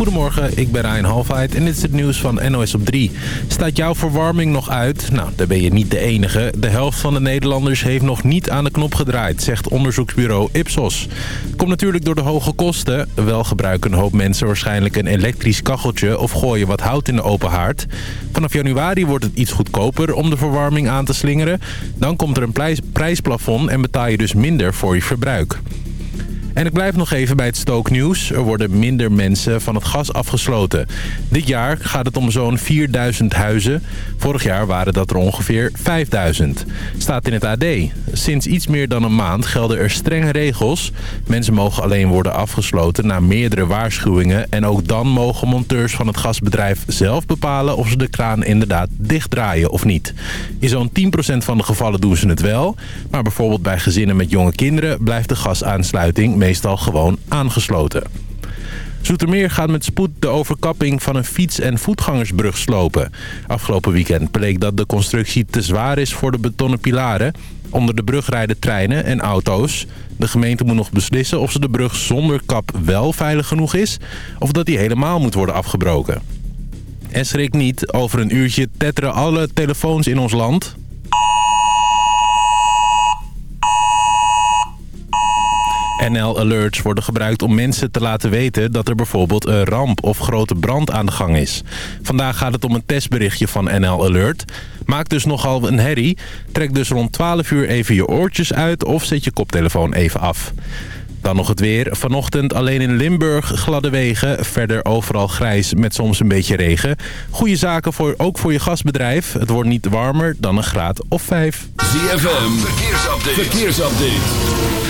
Goedemorgen, ik ben Ryan Halfheid en dit is het nieuws van NOS op 3. Staat jouw verwarming nog uit? Nou, daar ben je niet de enige. De helft van de Nederlanders heeft nog niet aan de knop gedraaid, zegt onderzoeksbureau Ipsos. Komt natuurlijk door de hoge kosten. Wel gebruiken een hoop mensen waarschijnlijk een elektrisch kacheltje of gooien wat hout in de open haard. Vanaf januari wordt het iets goedkoper om de verwarming aan te slingeren. Dan komt er een prijsplafond en betaal je dus minder voor je verbruik. En ik blijf nog even bij het stooknieuws. Er worden minder mensen van het gas afgesloten. Dit jaar gaat het om zo'n 4000 huizen. Vorig jaar waren dat er ongeveer 5000. Staat in het AD. Sinds iets meer dan een maand gelden er strenge regels. Mensen mogen alleen worden afgesloten na meerdere waarschuwingen. En ook dan mogen monteurs van het gasbedrijf zelf bepalen... of ze de kraan inderdaad dichtdraaien of niet. In zo'n 10% van de gevallen doen ze het wel. Maar bijvoorbeeld bij gezinnen met jonge kinderen... blijft de gasaansluiting meestal gewoon aangesloten. Zoetermeer gaat met spoed de overkapping van een fiets- en voetgangersbrug slopen. Afgelopen weekend bleek dat de constructie te zwaar is voor de betonnen pilaren. Onder de brug rijden treinen en auto's. De gemeente moet nog beslissen of ze de brug zonder kap wel veilig genoeg is... of dat die helemaal moet worden afgebroken. En schrik niet, over een uurtje tetteren alle telefoons in ons land. NL Alerts worden gebruikt om mensen te laten weten dat er bijvoorbeeld een ramp of grote brand aan de gang is. Vandaag gaat het om een testberichtje van NL Alert. Maak dus nogal een herrie. Trek dus rond 12 uur even je oortjes uit of zet je koptelefoon even af. Dan nog het weer. Vanochtend alleen in Limburg gladde wegen. Verder overal grijs met soms een beetje regen. Goede zaken voor, ook voor je gasbedrijf. Het wordt niet warmer dan een graad of 5. ZFM, verkeersupdate. verkeersupdate.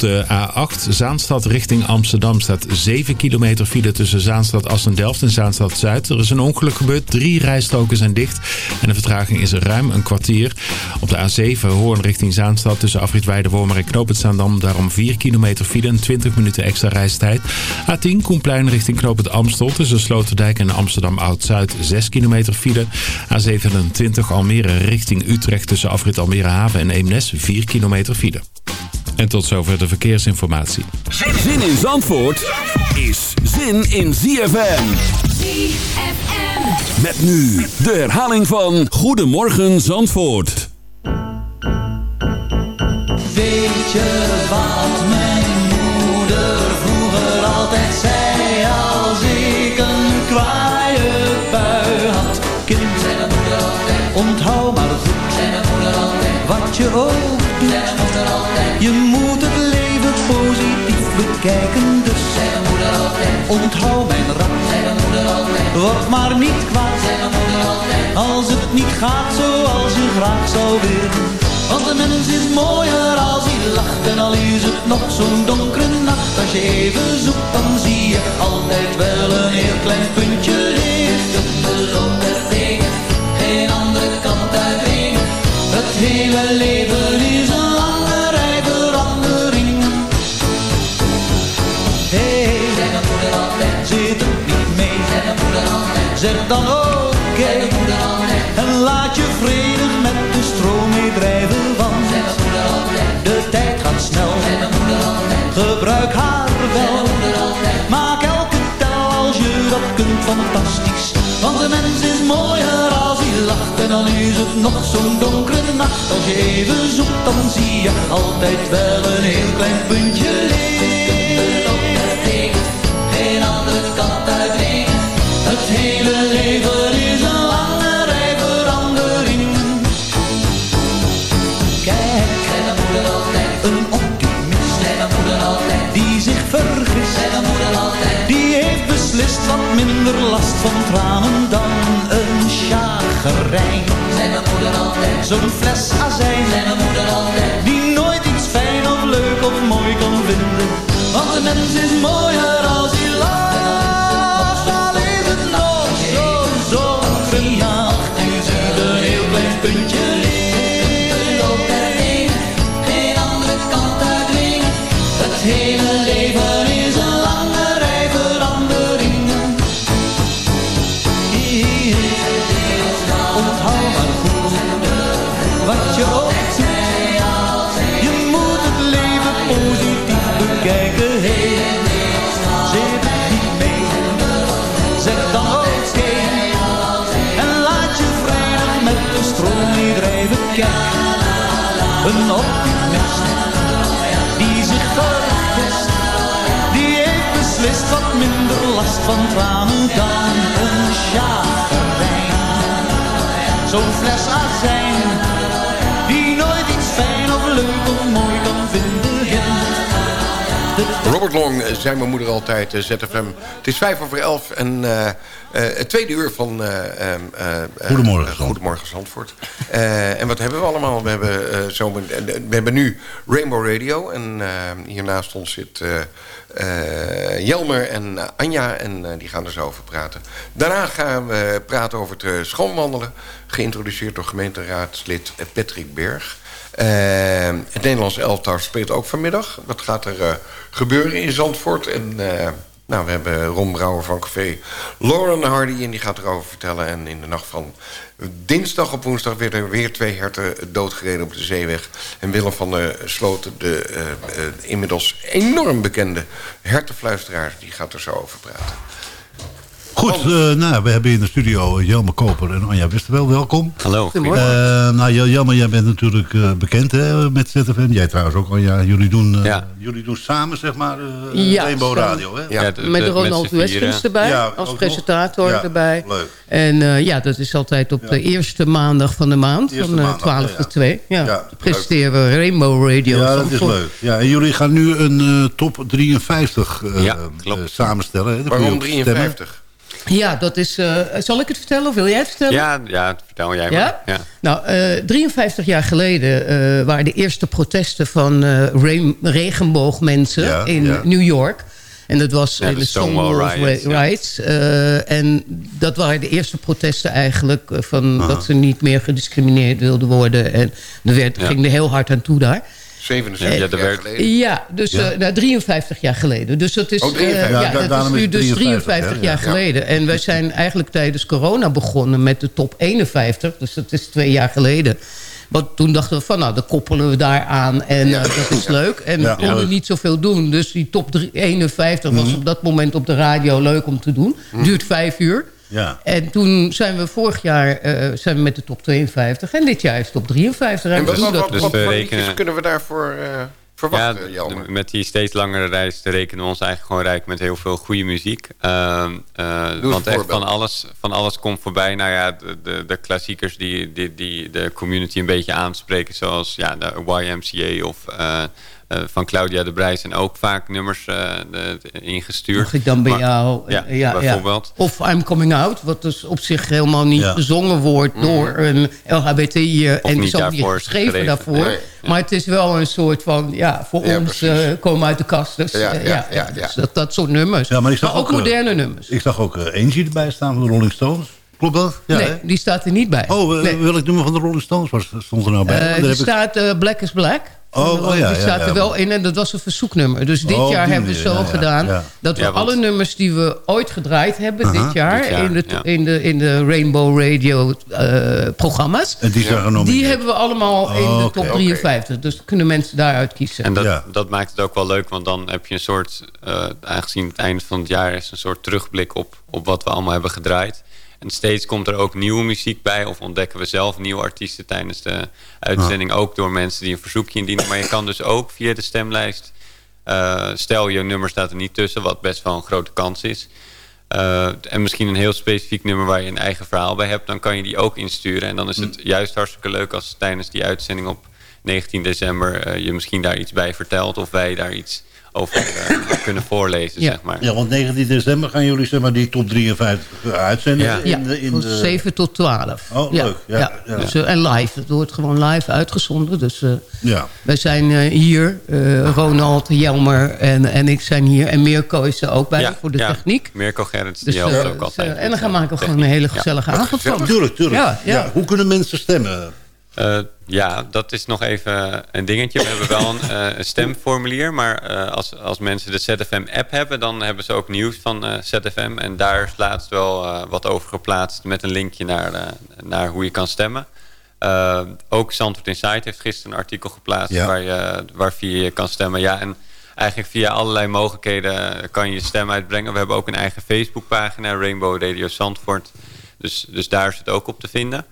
Op de A8 Zaanstad richting Amsterdam staat 7 kilometer file tussen Zaanstad Assen-Delft en Zaanstad Zuid. Er is een ongeluk gebeurd, drie rijstroken zijn dicht en de vertraging is ruim een kwartier. Op de A7 Hoorn richting Zaanstad tussen Afrit Weidewormer en Knoop Zaandam daarom 4 kilometer file en 20 minuten extra reistijd. A10 Koenplein richting Knoop Amstel tussen Sloterdijk en Amsterdam Oud-Zuid 6 kilometer file. A27 Almere richting Utrecht tussen Afrit Almere Haven en Eemnes 4 kilometer file. En tot zover de verkeersinformatie. Zin in Zandvoort is zin in ZFM. ZFM. Met nu de herhaling van Goedemorgen Zandvoort. Weet je wat mijn moeder vroeger altijd zei als ik een kwaaie bui had? Kind, onthoud maar goed, wat je ook doet je moet het leven positief bekijken, dus moeder altijd. Onthoud mijn raad, moeder altijd. Word maar niet kwaad, altijd. Als het niet gaat zoals je graag zou willen. Want de mens is mooier als hij lacht en al is het nog zo'n donkere nacht. Als je even zoekt, dan zie je altijd wel een heel klein puntje licht. De tegen, geen andere kant uit Het hele leven is zeg dan ook okay. En laat je vredig met de stroom meedrijven, want de tijd gaat snel. Gebruik haar wel, maak elke tel als je dat kunt fantastisch. Want de mens is mooier als hij lacht en dan is het nog zo'n donkere nacht. Als je even zoekt dan zie je altijd wel een heel klein puntje licht. Geen andere kant uit het hele leven is een lange rij veranderingen. Kijk, en dan moeder altijd een optimist. En dan moeder altijd die zich vergist. En dan moeder altijd die heeft beslist wat minder last van tranen dan een chagrijn. Zijn dan moeder altijd zo'n fles azijn. Zijn dan moeder altijd die nooit iets fijn of leuk of mooi kan vinden. Want de mens is mooier als hij Je van tranen dan een chagrijn. Zo'n fles azijn die nooit iets fijn of leuk of mooi. Robert Long eh, zei mijn moeder altijd, uh, ZFM. Het is vijf over elf en uh, uh, het tweede uur van... Goedemorgen, Goedemorgen Zandvoort. en wat hebben we allemaal? We hebben, zo, we hebben nu Rainbow Radio. En hiernaast ons zit Jelmer en Anja. En die gaan er zo over praten. Daarna gaan we praten over het schoonwandelen. Geïntroduceerd door gemeenteraadslid Patrick Berg. Uh, het Nederlands elftal speelt ook vanmiddag. Wat gaat er uh, gebeuren in Zandvoort? En uh, nou, we hebben Ron Brouwer van Café Lauren Hardy... en die gaat erover vertellen. En in de nacht van dinsdag op woensdag... werden er weer twee herten doodgereden op de zeeweg. En Willem van der Sloten, de inmiddels enorm bekende hertenfluisteraar... die gaat er zo over praten. Goed, uh, nou, we hebben in de studio Jelmer Koper en Anja Westerwel. Welkom. Hallo. Goedemorgen. Uh, nou, Jelmer, jij bent natuurlijk uh, bekend hè, met ZFM. Jij trouwens ook, Anja. Jullie doen, ja. jullie doen samen, zeg maar, ja, Rainbow Radio. Hè? Ja, de, met Ronald Westens erbij, ja, als presentator erbij. Leuk. En ja, dat is altijd op de eerste maandag van de maand, van maandag, 12 tot 2. Ja, presenteren we Rainbow Radio. Ja, dat is leuk. Ja, en jullie gaan nu een top 53 samenstellen. Hè? Waarom 53? Ja, dat is... Uh, zal ik het vertellen of wil jij het vertellen? Ja, ja vertel jij ja? maar. Ja? Nou, uh, eh, 53 jaar geleden uh, waren de eerste protesten van regenboogmensen ja, in ja. New York. En dat was ja, in de Stonewall Riots. Riots. en dat waren de eerste protesten eigenlijk... van dat ze niet meer gediscrimineerd wilden worden. En er werd, ging er heel hard aan toe daar. 77 ja, jaar geleden? Ja, dus ja. Uh, nou, 53 jaar geleden. Dus dat is, oh, 53. Uh, ja, dat is nu dus 53 jaar geleden. En wij zijn eigenlijk tijdens corona begonnen met de top 51. Dus dat is twee jaar geleden. Want toen dachten we van, nou, dan koppelen we daar aan en uh, dat is leuk. En we konden niet zoveel doen. Dus die top 51 was mhm. op dat moment op de radio leuk om te doen. Mhm. Duurt vijf uur. Ja. En toen zijn we vorig jaar uh, zijn we met de top 52. En dit jaar is top 53. En wat, wat, wat, dus wat rekenen... kunnen we daarvoor uh, verwachten, ja, Met die steeds langere reis rekenen we ons eigenlijk gewoon rijk met heel veel goede muziek. Uh, want echt van alles, van alles komt voorbij. Nou ja, de, de, de klassiekers die, die, die de community een beetje aanspreken. Zoals ja, de YMCA of uh, van Claudia de Brijs en ook vaak nummers uh, ingestuurd. Mag ik dan bij maar, jou? Ja, ja, bijvoorbeeld. Of I'm Coming Out, wat dus op zich helemaal niet ja. gezongen wordt mm. door een LHBTI. en is ook niet geschreven daarvoor. Nee, maar het is wel een soort van, ja, voor ons komen uit de kast. Dus, ja, ja, ja, Dus dat, dat soort nummers. Ja, maar, ik zag maar ook, ook moderne nummers. Ik zag ook Angie erbij staan van de Rolling Stones. Klopt dat? Ja, nee, hè? die staat er niet bij. Oh, nee. welk nummer van de Rolling Stones was, stond er nou bij? Uh, er staat uh, Black is Black. Oh, oh, ja, die staat er wel in en dat was een verzoeknummer. Dus dit oh, jaar hebben we zo gedaan... dat we alle nummers die we ooit gedraaid hebben uh -huh. dit, jaar, dit, jaar, in de, in de, in de Rainbow Radio uh, programma's... En die, zijn die hebben we allemaal in de oh, top okay. 53. Dus kunnen mensen daaruit kiezen. En dat, dat maakt het ook wel leuk, want dan heb je een soort... Uh, aangezien het einde van het jaar is... een soort terugblik op, op wat we allemaal hebben gedraaid... En steeds komt er ook nieuwe muziek bij. Of ontdekken we zelf nieuwe artiesten tijdens de uitzending. Ook door mensen die een verzoekje indienen. Maar je kan dus ook via de stemlijst... Uh, stel je nummer staat er niet tussen. Wat best wel een grote kans is. Uh, en misschien een heel specifiek nummer waar je een eigen verhaal bij hebt. Dan kan je die ook insturen. En dan is het hm. juist hartstikke leuk als tijdens die uitzending op 19 december... Uh, je misschien daar iets bij vertelt. Of wij daar iets over uh, kunnen voorlezen, ja. zeg maar. Ja, want 19 december gaan jullie zeg maar, die top 53 uitzenden. Ja, in de, in van de... 7 tot 12. Oh, leuk. Ja, ja. Dus, uh, en live. Het wordt gewoon live uitgezonden. Dus uh, ja. wij zijn hier. Ronald, Jelmer en, en ik zijn hier. En Mirko is er ook bij voor de techniek. Mirko Gerrits, die dus, helpt ook altijd. en dan gaan maken we gewoon een hele gezellige avond van. Tuurlijk, tuurlijk. Ja, Hoe kunnen mensen stemmen? Ja, dat is nog even een dingetje. We hebben wel een, uh, een stemformulier. Maar uh, als, als mensen de ZFM-app hebben... dan hebben ze ook nieuws van ZFM. En daar is laatst wel wat over geplaatst... met een linkje naar, naar hoe je kan stemmen. ook Zandvoort Insight heeft gisteren een artikel geplaatst... Ja. Waar, je, waar via je kan stemmen. Ja, en eigenlijk via allerlei mogelijkheden kan je je stem uitbrengen. We hebben ook een eigen Facebookpagina... Rainbow Radio Zandvoort. Dus, dus daar is het ook op te vinden...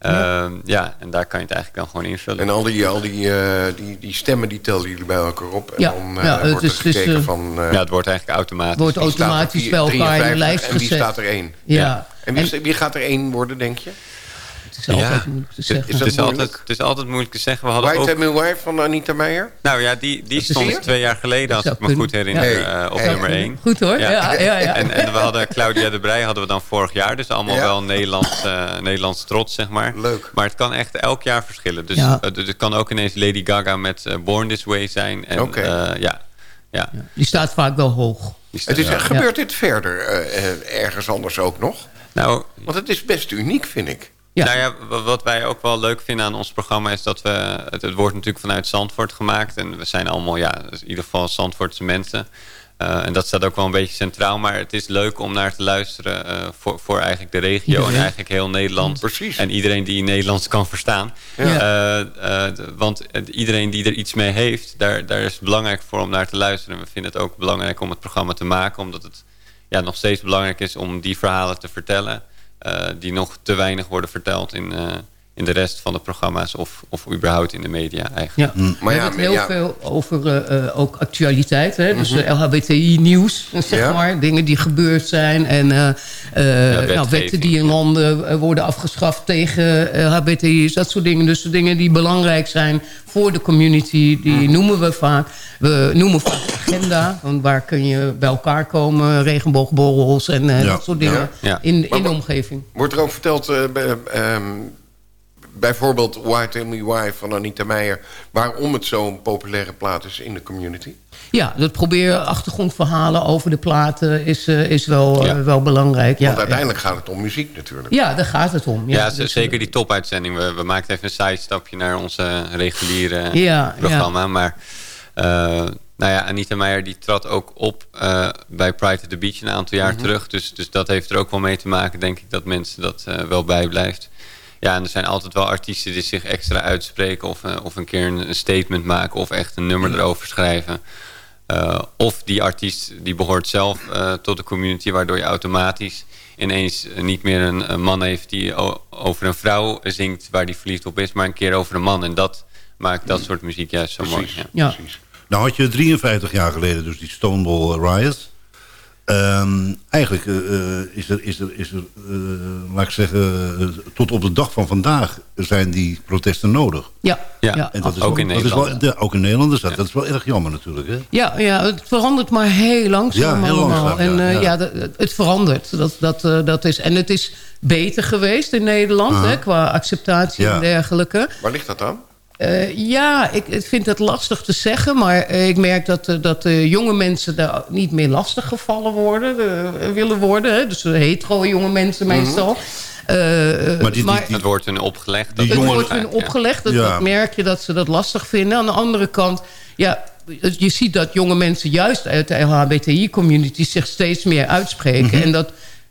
Ehm, ja. en daar kan je het eigenlijk dan gewoon invullen. En al die, al die, uh, die, die stemmen die tellen jullie bij elkaar op. En ja, dan uh, ja, wordt het, is, uh, van... ja, het wordt eigenlijk automatisch. wordt automatisch bij elkaar in de lijst gezet. En wie staat er één? Ja. ja. En wie, en wie, gaat er één worden, denk je? Is altijd moeilijk te zeggen. het, is altijd, het is altijd moeilijk te zeggen. We hadden White ook... Wife van Anita Meijer? Nou ja, die, die stond twee jaar geleden, als ik me goed herinner, uh, op hey. nummer 1. Goed hoor. Ja. Ja, ja, ja. En, en we hadden Claudia de Brij hadden we dan vorig jaar. Dus allemaal wel Nederlands, uh, Nederlands trots, zeg maar. Leuk. Maar het kan echt elk jaar verschillen. Dus uh, het kan ook ineens Lady Gaga met Born This Way zijn. Oké. Okay. ja. Ja. Die staat vaak wel hoog. Het is, gebeurt dit verder ergens anders ook nog? Nou, Want het is best uniek, vind ik. Ja. Nou ja, wat wij ook wel leuk vinden aan ons programma... is dat we... Het, het wordt natuurlijk vanuit Zandvoort gemaakt. En we zijn allemaal, ja, dus in ieder geval Zandvoortse mensen. Uh, en dat staat ook wel een beetje centraal. Maar het is leuk om naar te luisteren uh, voor, voor eigenlijk de regio... en eigenlijk heel Nederland. Precies. En iedereen die Nederlands kan verstaan. Ja. Uh, want iedereen die er iets mee heeft... Daar, daar is het belangrijk voor om naar te luisteren. En we vinden het ook belangrijk om het programma te maken... omdat het ja, nog steeds belangrijk is om die verhalen te vertellen... Uh, die nog te weinig worden verteld in, uh, in de rest van de programma's of, of überhaupt in de media eigenlijk. Ja. Mm. Maar ja, we hebben het heel ja. veel over uh, ook actualiteit. Hè? Dus mm -hmm. LHBTI-nieuws, zeg ja. maar. Dingen die gebeurd zijn. En nou, wetten die in landen worden afgeschaft tegen LHBTI's. Dat soort dingen. Dus de dingen die belangrijk zijn voor de community. Die mm. noemen we vaak. We noemen vaak agenda. Want waar kun je bij elkaar komen. Regenboogborrels en dat soort dingen. In, in de omgeving. Wordt er ook verteld... Um, bijvoorbeeld Why Tell Me Why van Anita Meijer... waarom het zo'n populaire plaat is in de community? Ja, dat proberen achtergrondverhalen over de platen is, uh, is wel, ja. uh, wel belangrijk. Ja, Want uiteindelijk gaat het om muziek natuurlijk. Ja, daar gaat het om. Ja, ja dus, zeker die topuitzending. We, we maakten even een sidestapje naar onze reguliere programma. Maar uh, nou ja, Anita Meijer die trad ook op bij Pride at the Beach een aantal jaar mm -hmm. terug. Dus, dus dat heeft er ook wel mee te maken, denk ik, dat mensen dat wel bijblijft. Ja, en er zijn altijd wel artiesten die zich extra uitspreken... of, uh, of een keer een, een, statement maken of echt een nummer erover schrijven. Uh, of die artiest die behoort zelf uh, tot de community... waardoor je automatisch ineens niet meer een, een man heeft... die over een vrouw zingt waar die verliefd op is... maar een keer over een man. En dat maakt dat soort muziek juist zo precies, mooi. Ja. Precies. Nou had je 53 jaar geleden dus die Stonewall Riots... Um, eigenlijk uh, is er, is er, is er uh, laat ik zeggen, uh, tot op de dag van vandaag zijn die protesten nodig. Ja, ja. ja. En dat is ook, wel, in Nederland. Dat is wel, de, ook in Nederland is dat, ja. dat is wel erg jammer natuurlijk. Hè? Ja, ja, het verandert maar heel langzaam ja, heel allemaal. Langzaam, en ja, ja. Dat, het verandert. Dat, dat, dat is, en het is beter geweest in Nederland, -huh. hè, qua acceptatie en dergelijke. Waar ligt dat dan? Uh, ja, ik, ik, vind het lastig te zeggen. Maar uh, ik merk dat, uh, dat jonge mensen daar niet meer lastig gevallen worden, willen worden. Hè? Dus hetero jonge mensen mm -hmm. meestal. maar, die, maar die, het wordt hun opgelegd. Dat het jongen, wordt hun opgelegd. Dat, ja. dat merk je dat ze dat lastig vinden. Aan de andere kant... Ja, je ziet dat jonge mensen juist uit de LHBTI-community... zich steeds meer uitspreken. Mm -hmm. En dat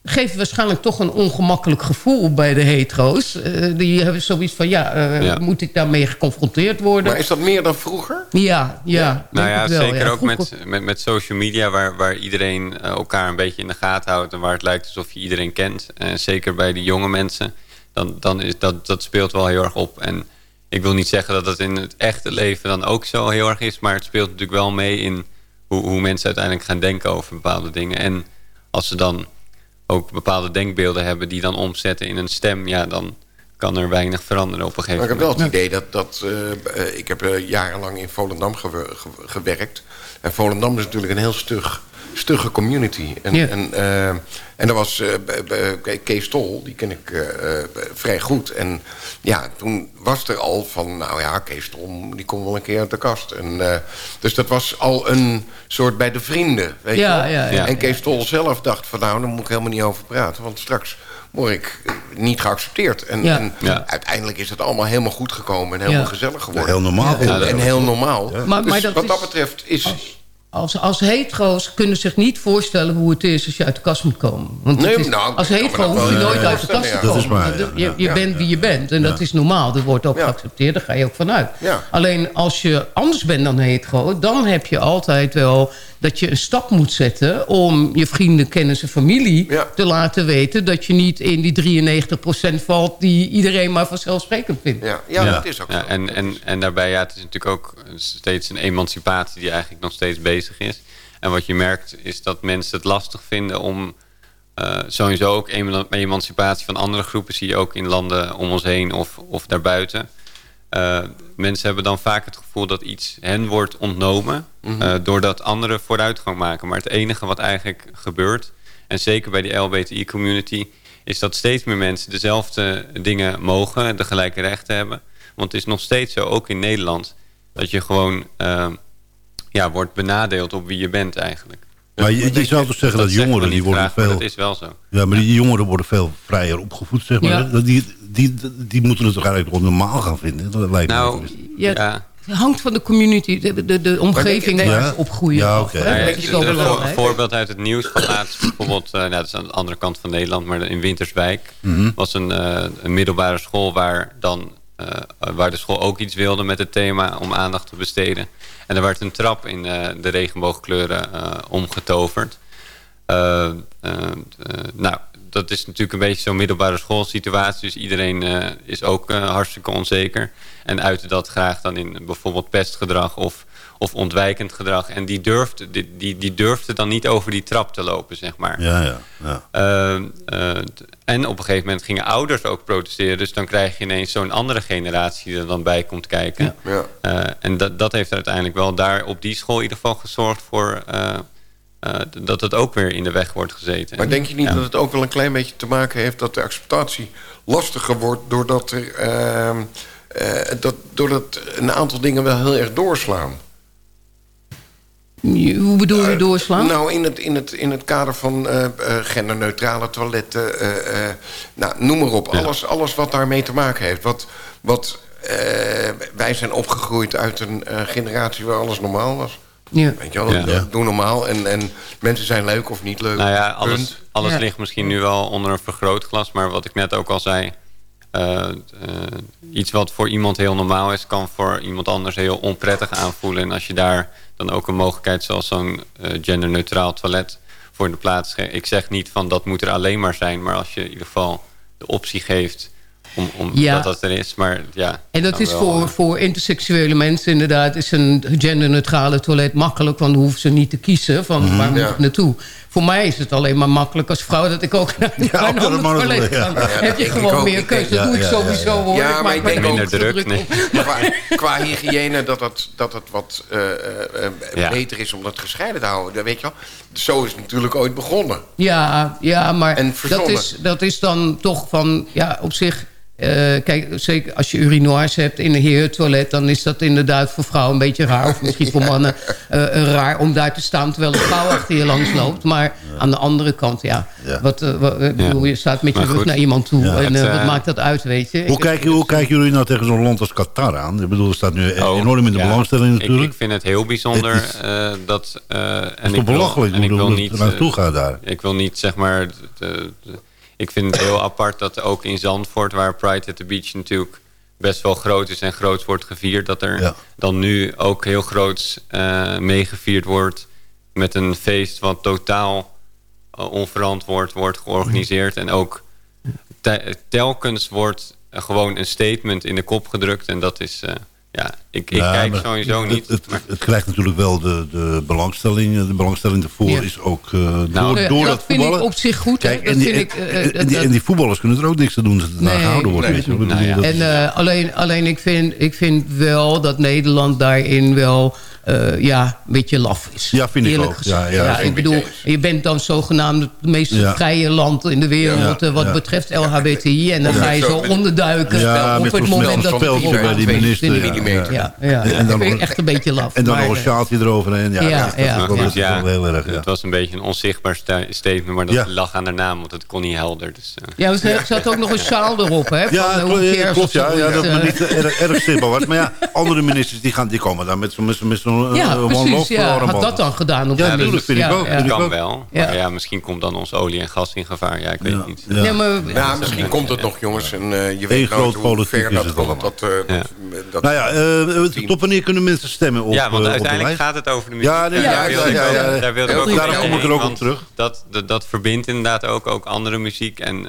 geeft waarschijnlijk toch een ongemakkelijk gevoel bij de hetero's. Uh, die hebben zoiets van, ja, uh, ja, moet ik daarmee geconfronteerd worden? Maar is dat meer dan vroeger? Ja, ja. ja. Nou ja, wel, zeker ja. ook met, met, met social media... Waar, waar iedereen uh, elkaar een beetje in de gaten houdt... en waar het lijkt alsof je iedereen kent. zeker bij die jonge mensen. Dan, dan is dat, dat speelt wel heel erg op. En ik wil niet zeggen dat dat in het echte leven dan ook zo heel erg is... maar het speelt natuurlijk wel mee in hoe, hoe mensen uiteindelijk gaan denken over bepaalde dingen. En als ze dan ook bepaalde denkbeelden hebben... die dan omzetten in een stem, ja, dan kan er weinig veranderen op een gegeven moment. Maar ik heb wel het idee dat... dat uh, ik heb uh, jarenlang in Volendam ge ge gewerkt. En Volendam is natuurlijk een heel stug stugge community. En, ja. en, uh, en er was uh, Kees Tol, die ken ik uh, vrij goed. En ja, toen was er al van, nou ja, Kees Tol, die komt wel een keer uit de kast. En, dus dat was al een soort bij de vrienden, weet ja, je ja, ja, En Kees Tol zelf dacht van, nou, daar moet ik helemaal niet over praten. Want straks word ik niet geaccepteerd. En, ja. en ja. uiteindelijk is het allemaal helemaal goed gekomen en helemaal ja. gezellig geworden. heel normaal. En, en heel normaal. Maar, dus maar dat wat is... dat betreft is als, als hetero's kunnen zich niet voorstellen hoe het is als je uit de kast moet komen. Want Nee, is, nou, als hetero hoef je nooit eh, uit de kast te komen. Dat is waar, ja. je je Ja. bent wie je bent en dat is normaal. Dat wordt ook Ja. geaccepteerd, daar ga je ook vanuit. Ja. Alleen als je anders bent dan hetero... dan heb je altijd wel dat je een stap moet zetten... om je vrienden, kennis en familie Ja. te laten weten... dat je niet in die 93% valt die iedereen maar vanzelfsprekend vindt. Ja, ja, Ja. dat is ook Ja, zo. en, en, en daarbij, ja, het is natuurlijk ook steeds een emancipatie die eigenlijk nog steeds bezig is. En wat je merkt is dat mensen het lastig vinden om eh, sowieso ook eman- emancipatie van andere groepen zie je ook in landen om ons heen of, of daarbuiten. Eh, mensen hebben dan vaak het gevoel dat iets hen wordt ontnomen eh, doordat anderen vooruitgang maken. Maar het enige wat eigenlijk gebeurt, en zeker bij die LBTI-community, is dat steeds meer mensen dezelfde dingen mogen, de gelijke rechten hebben. Want het is nog steeds zo, ook in Nederland, dat je gewoon ja, wordt benadeeld op wie je bent eigenlijk. Maar je, je zou toch zeggen dat, jongeren, die niet worden veel... Dat is wel zo. Ja, maar die jongeren worden veel vrijer opgevoed, zeg maar. Ja. Die, die, die, moeten het toch eigenlijk wel normaal gaan vinden? Dat lijkt Nou. Ja, ja. Het hangt van de community, de, de, de omgeving waar ja. ze opgroeien. Ja, oké. hè. Ja, een voorbeeld uit het nieuws van laatst. Bijvoorbeeld, eh, nou, dat is aan de andere kant van Nederland, maar in Winterswijk Mhm. was een, eh, een middelbare school waar dan waar de school ook iets wilde met het thema om aandacht te besteden. En er werd een trap in eh, de regenboogkleuren eh, omgetoverd. Eh, eh, eh, nou, dat is natuurlijk een beetje zo'n middelbare schoolsituatie. Dus iedereen eh, is ook eh, hartstikke onzeker. En uitte dat graag dan in bijvoorbeeld pestgedrag of, of ontwijkend gedrag. En die durfde, die, die, die durfde dan niet over die trap te lopen, zeg maar. Ja, ja, ja. Eh, eh, en op een gegeven moment gingen ouders ook protesteren. Dus dan krijg je ineens zo'n andere generatie die er dan bij komt kijken. Ja. Eh, en dat, dat heeft uiteindelijk wel daar op die school in ieder geval gezorgd voor... eh, eh, dat het ook weer in de weg wordt gezeten. Maar denk je niet Ja. dat het ook wel een klein beetje te maken heeft... dat de acceptatie lastiger wordt doordat, er, ehm, eh, dat, doordat een aantal dingen wel heel erg doorslaan? Hoe bedoel je doorslaan? Nou, in het, in het, in het kader van eh, eh, genderneutrale toiletten, eh, eh, nou, noem maar op. Alles, alles wat daarmee te maken heeft. Wat, wat, eh, wij zijn opgegroeid uit een eh, generatie waar alles normaal was. ja. Weet je wel, Ja. doe normaal. En, en mensen zijn leuk of niet leuk. Nou ja, alles, alles Ja. ligt misschien nu wel onder een vergrootglas. Maar wat ik net ook al zei... iets wat voor iemand heel normaal is... kan voor iemand anders heel onprettig aanvoelen. En als je daar dan ook een mogelijkheid... zoals zo'n eh, genderneutraal toilet voor in de plaats... ik zeg niet van dat moet er alleen maar zijn... maar als je in ieder geval de optie geeft... om, om Ja. dat dat er is. Maar ja, En dat is wel, voor, eh, voor interseksuele mensen inderdaad... is een genderneutrale toilet makkelijk... want dan hoeven ze niet te kiezen van waar moet Ja. ik naartoe. Voor mij is het alleen maar makkelijk als vrouw... dat ik ook naar, toilet toilet, kan. ja. heb je gewoon ook. meer keuze. Dat doe ja, ik ja, sowieso ja. hoor. Ja, maar ik denk ook- druk, druk nee. qua, qua hygiëne dat het, dat het wat eh, eh, eh, Ja. beter is om dat gescheiden te houden. Weet je wel. Zo is het natuurlijk ooit begonnen. Ja, ja maar dat is, dat is dan toch van... Ja, op zich... eh, kijk, zeker als je urinoirs hebt in een herentoilet... dan is dat inderdaad voor vrouwen een beetje raar. Of misschien voor mannen eh, raar om daar te staan... terwijl een vrouw achter je langs loopt. Maar aan de andere kant, ja. Ja. Wat, eh, wat, ik bedoel, je staat met je rug naar iemand toe. Ja. en eh, Het, wat eh, maakt dat uit, weet je? Hoe, Ik- kijken, hoe kijken jullie nou tegen zo'n land als Qatar aan? Ik bedoel, dat staat nu Oh, enorm in de ja. belangstelling Ik, natuurlijk. ik vind het heel bijzonder Het is- eh, dat... eh, en het is ik toch wil- belachelijk en ik wil niet, naartoe eh, gaat daar. Ik wil niet, zeg maar... de- de- ik vind het heel apart dat ook in Zandvoort... waar Pride at the Beach natuurlijk best wel groot is... en groot wordt gevierd... dat er Ja. dan nu ook heel groot eh, meegevierd wordt... met een feest wat totaal eh, onverantwoord wordt georganiseerd. En ook te- telkens wordt gewoon een statement in de kop gedrukt. En dat is... eh, ja, ik, ik Ja, kijk maar sowieso het- niet. Het, maar- het, krijgt natuurlijk wel de, de belangstelling. De belangstelling ervoor Ja. is ook eh, door, Nou, door dat dat vind ik op zich goed. hè. Kijk, Dat en die, vind ik, en- eh, en, dat- die, en die voetballers kunnen er ook niks aan doen dat het daar Nee, gehouden wordt. nee. Nou ja. En eh, alleen, alleen ik, vind, ik vind wel dat Nederland daarin wel eh, ja, een beetje laf is. Ja, vind ik Eerlijk ook. gezegd. Ja, ja, ik bedoel, je bent dan zogenaamd het meest Ja. vrije land in de wereld... Ja, eh, wat ja. betreft LHBTI. En dan ga je zo onderduiken Ja, op met het moment dat het bij die opgaat. minister, Vind ik- ja. En Dat dan vind ik nog- echt een beetje laf. en dan nog een eh, sjaaltje eroverheen. Ja, Ja, dat, is heel erg. Het was een beetje een onzichtbaar sta- statement, maar dat lag aan de naam, want het kon niet helder. Dus, eh, Ja, er zat ook nog een sjaal erop, hè? Van, Ja, eh, klopt. Ja, ja, dat eh, het niet erg, zichtbaar was. Maar ja, andere ministers die, gaan, die komen dan met zo'n met zo'n- ja, precies, ja. Had dat dan gedaan op ja, dat vind ik ook. Dat kan wel. Maar ja. misschien komt dan ons olie en gas in gevaar. Ja, ik weet het niet. Ja. maar, ja, misschien komt het nog, jongens. En uh, je weet nou hoe ver dat, dat, dat, uh, dat, Nou ja, uh, tot wanneer kunnen mensen stemmen op Ja, want uiteindelijk gaat het over de muziek. Ja, nee, daar wil ik ook Daarom kom ik er ook op terug. Dat, dat verbindt inderdaad ook, ook andere muziek. En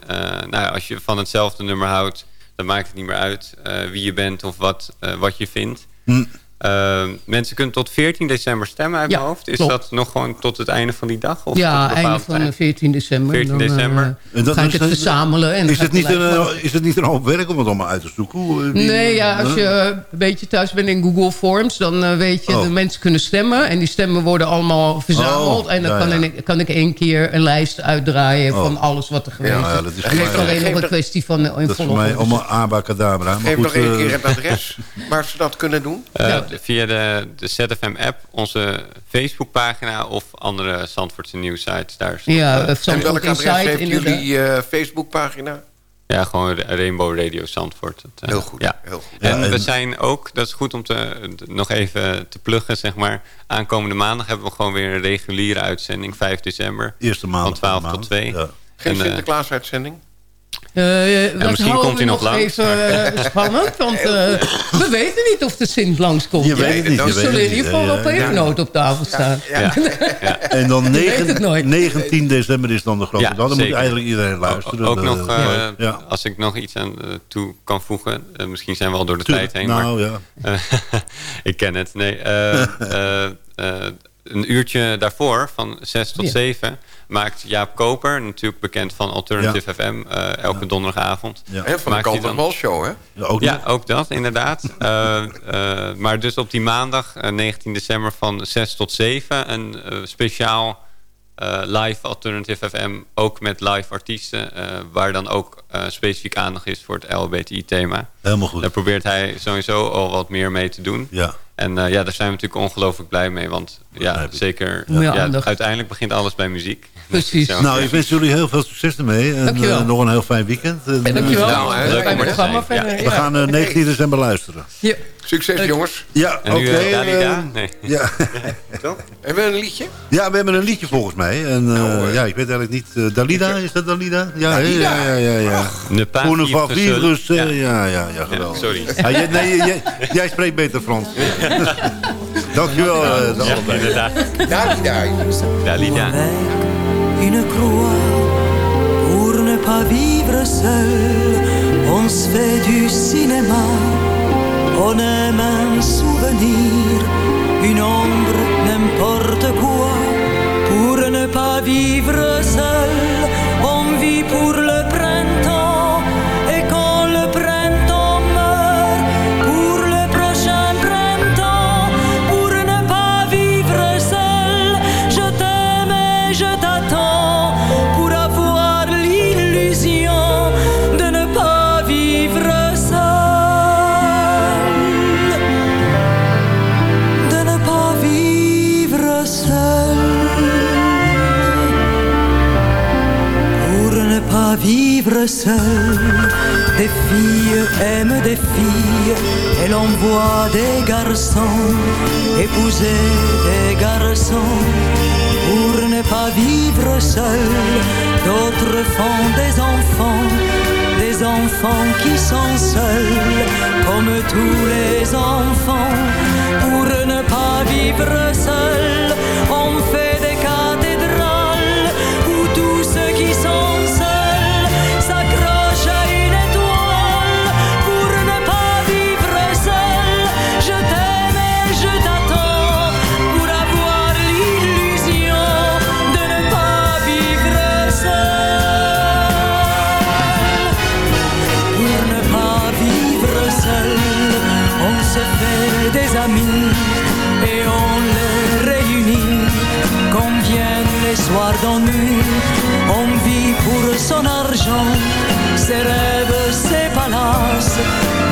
nou, als je van hetzelfde nummer houdt dan maakt het niet meer uit uh, wie je bent of wat, uh, wat je vindt. Hm. Uh, mensen kunnen tot 14 december stemmen uit ja, mijn hoofd. Is klopt. dat nog gewoon tot het einde van die dag? Of ja, einde van 14 december. 14 dan, december. Uh, dan ga ik het verzamelen. En is, het niet een, is het niet een hoop werk om het allemaal uit te zoeken? Die, nee, ja, als je een beetje thuis bent in Google Forms... dan uh, weet je, oh. de mensen kunnen stemmen. En die stemmen worden allemaal verzameld. Oh, en dan ja, kan, ja. Ik, kan ik één keer een lijst uitdraaien... Oh. van alles wat er geweest ja, is. Het is alleen nog een kwestie van... Uh, dat is voor mij allemaal abacadabra. Geef nog één keer het adres waar ze dat kunnen doen. Via de de ZFM-app, onze Facebookpagina of andere Zandvoortse nieuwsites. Daar ja, uh, en welk adres heeft jullie uh, Facebookpagina? Ja, gewoon Rainbow Radio Zandvoort. Uh, heel goed. Ja. Heel goed. En, ja, en we zijn ook, dat is goed om te, nog even te pluggen, zeg maar. Aankomende maandag hebben we gewoon weer een reguliere uitzending, 5 december. Eerste maand. Van 12 tot 2. Ja. Geen Sinterklaas-uitzending? Uh, misschien komt hij nog, nog langs. even uh, spannend, want uh, we weten niet of de Sint langskomt. Je weet het niet. Er zullen in ieder geval wel pepernoot op tafel staan. Ja, ja, en dan 9, 19 december is dan de grote dag. Dan moet eigenlijk iedereen luisteren. Ook, nog, als ik nog iets aan toe kan voegen. misschien zijn we al door de Tuurlijk, tijd heen. Nou, maar, ja. ik ken het. Nee, een uurtje daarvoor, van 6 tot 7 maakt Jaap Koper, natuurlijk bekend van Alternative FM, uh, elke ja. donderdagavond. Ja. En van de Kant Show, hè? Ja, ook, ja, ook dat, inderdaad. uh, uh, maar dus op die maandag, 19 december van 6 tot 7, een speciaal live Alternative FM, ook met live artiesten, waar dan ook specifiek aandacht is voor het LBTI-thema. Helemaal goed. Daar probeert hij sowieso al wat meer mee te doen. Ja. En uh, ja, daar zijn we natuurlijk ongelooflijk blij mee. Want ja, zeker, ja, uiteindelijk begint alles bij muziek. Precies. nou, ik wens jullie heel veel succes ermee. En uh, nog een heel fijn weekend. En, Dankjewel. Nou, leuk om programma verder. We gaan uh, 19 december luisteren. Ja. Succes, jongens. Ja, oké. Okay, Dalida? Nee. Ja. hebben we een liedje? Ja, we hebben een liedje volgens mij. En nou, ja, ik weet eigenlijk niet. Dalida, is dat Dalida? Ja, Dalida. ja, ja, ja. ja. Ne pas vivre ja. ja, ja, ja, geweldig. sorry. Ah, jij, nee, jij, jij spreekt beter Frans. Dankjewel, uh, ja, inderdaad. Dalida. Dalida. Une croix pour ne pas vivre seul. On se fait du cinéma. On aime un souvenir, une ombre, n'importe quoi. Pour ne pas vivre seul. Des filles aiment des filles et l'on voit des garçons épouser des garçons. Pour ne pas vivre seul, d'autres font des enfants, des enfants qui sont seuls, comme tous les enfants. Pour ne pas vivre seul, on fait on vit pour son argent, ses rêves, ses palaces.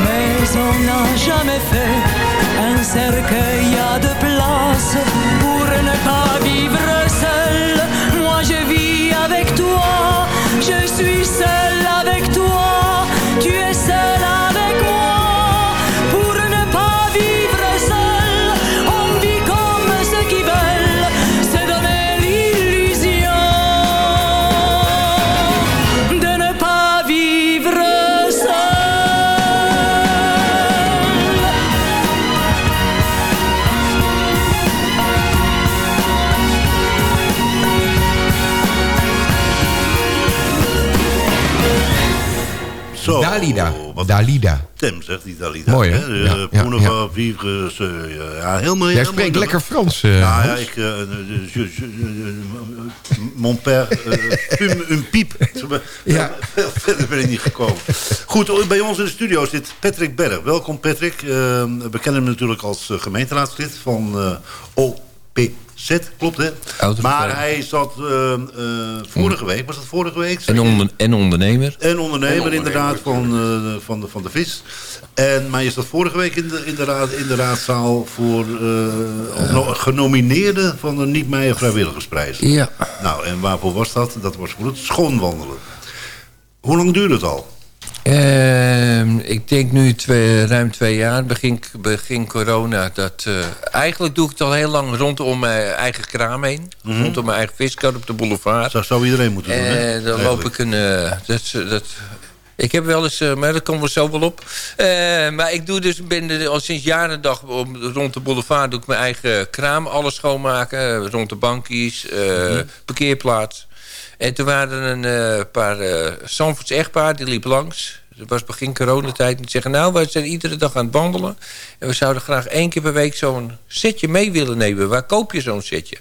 Mais on n'a jamais fait un cercueil à de place pour Dalida. Tem zegt die Dalida. Mooi, hè? Ja, Eh, ja, ja. vivre, ce- ja, heel mooi. Jij spreekt lekker Frans, eh, Ja, ja, ik... eh, mon père eh, fume een piep. Ja. Verder ben ik niet gekomen. Goed, bij ons in de studio zit Patrick Berg. Welkom Patrick. Eh, we kennen hem natuurlijk als eh, gemeenteraadslid van eh, OPZ, klopt hè? Maar hij zat eh, eh, vorige week, was dat vorige week? En, onder, en ondernemer. En ondernemer, inderdaad van, eh, van, de, van de vis. En, maar je zat vorige week in de, in de, raad, in de raadzaal voor eh no- genomineerde van de Niet Meijer Vrijwilligersprijs. Ja. Nou, en waarvoor was dat? Dat was voor het schoonwandelen. Hoe lang duurde het al? Ehm, ik denk nu twee, ruim twee jaar, begin, begin corona. Dat, eh, eigenlijk doe ik het al heel lang rondom mijn eigen kraam heen. Mhm. Rondom mijn eigen viskar op de boulevard. Dat zou iedereen moeten doen, hè? En dan loop ik een... eh, dat, dat, ik heb wel eens, eh, maar daar komen we zo wel op. Eh, maar ik doe dus, ben al sinds jaren dag op, rond de boulevard doe ik mijn eigen kraam, alles schoonmaken. eh, Rond de bankies, eh, Mhm. parkeerplaats. En toen waren er een eh, paar uh, Zandvoorts echtpaar, die liep langs. Dat was begin coronatijd. En die zeggen, nou, wij zijn iedere dag aan het wandelen. En we zouden graag één keer per week zo'n setje mee willen nemen. Waar koop je zo'n setje?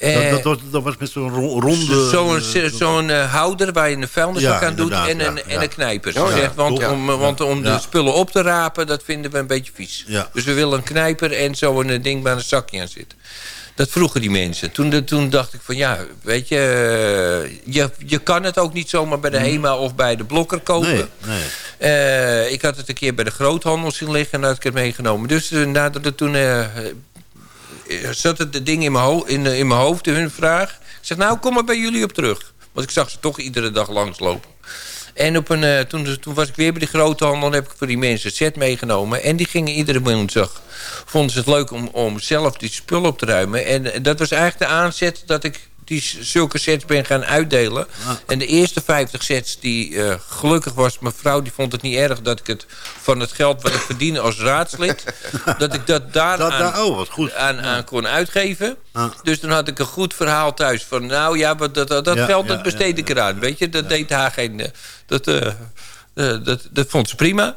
dat, Eh, dat, was, dat was met zo'n ro- ronde... Zo'n zo'n houder waar je een vuilniszak Ja, aan doet en een, ja, en ja. een knijper. Oh, Ze ja. zegt, want om, want om de spullen op te rapen, dat vinden we een beetje vies. Dus we willen een knijper en zo'n ding waar een zakje aan zit. Dat vroegen die mensen. Toen, toen dacht ik van ja, weet je, eh, je, je kan het ook niet zomaar bij de HEMA of bij de Blokker kopen. Nee, nee. Eh, ik had het een keer bij de groothandel zien liggen en had ik het meegenomen. Dus eh, nadat het toen zat het de ding in mijn, in, in mijn hoofd, hun vraag. Ik zeg, nou, kom maar bij jullie op terug. Want ik zag ze toch iedere dag langslopen. En op een, eh, toen, toen was ik weer bij die groothandel en heb ik voor die mensen het set meegenomen. En die gingen iedere woensdag. Vonden ze het leuk om, om zelf die spullen op te ruimen. En eh, dat was eigenlijk de aanzet dat ik die zulke sets ben gaan uitdelen. En de eerste 50 sets, die eh, gelukkig was mijn vrouw... die vond het niet erg dat ik het van het geld wat ik verdien als raadslid... dat ik dat daar, Dat- aan, oh, wat goed. aan, aan kon uitgeven. Dus toen had ik een goed verhaal thuis. Van nou ja, wat dat, dat, dat Ja, geld ja, dat besteed ik eraan. Weet je, dat deed haar geen... eh, Dat, eh, dat, dat vond ze prima.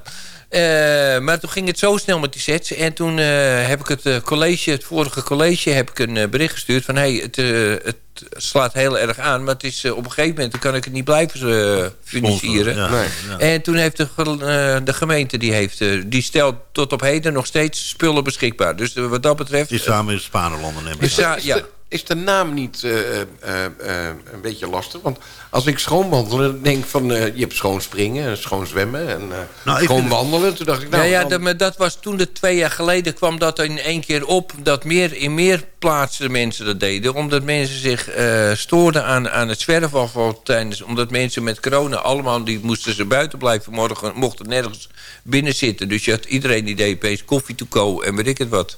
Eh, maar toen ging het zo snel met die sets. En toen eh, heb ik het eh, college, het vorige college, heb ik een bericht gestuurd van hey, het, eh, het slaat heel erg aan, maar het is op een gegeven moment dan kan ik het niet blijven financieren. Ja, Nee. ja. En toen heeft de, eh, de gemeente die heeft, eh, die stelt tot op heden nog steeds spullen beschikbaar. Dus wat dat betreft. Die samen in Spanelanden nemen. Dus ja, Is, de, naam niet eh, eh, eh, een beetje lastig? Want als ik schoon wandelen, denk ik van... je hebt schoon springen en schoon zwemmen en eh, Nou, schoon wandelen. Toen dacht ik, nou... ja, ja dan- dat, maar dat was toen de twee jaar geleden kwam dat in één keer op. Dat meer, in meer plaatsen de mensen dat deden. Omdat mensen zich eh, stoorden aan, aan het zwerfafval tijdens. Omdat mensen met corona allemaal, die moesten ze buiten blijven. Morgen mochten nergens binnen zitten. Dus je had iedereen die deed opeens koffie to go en weet ik het wat.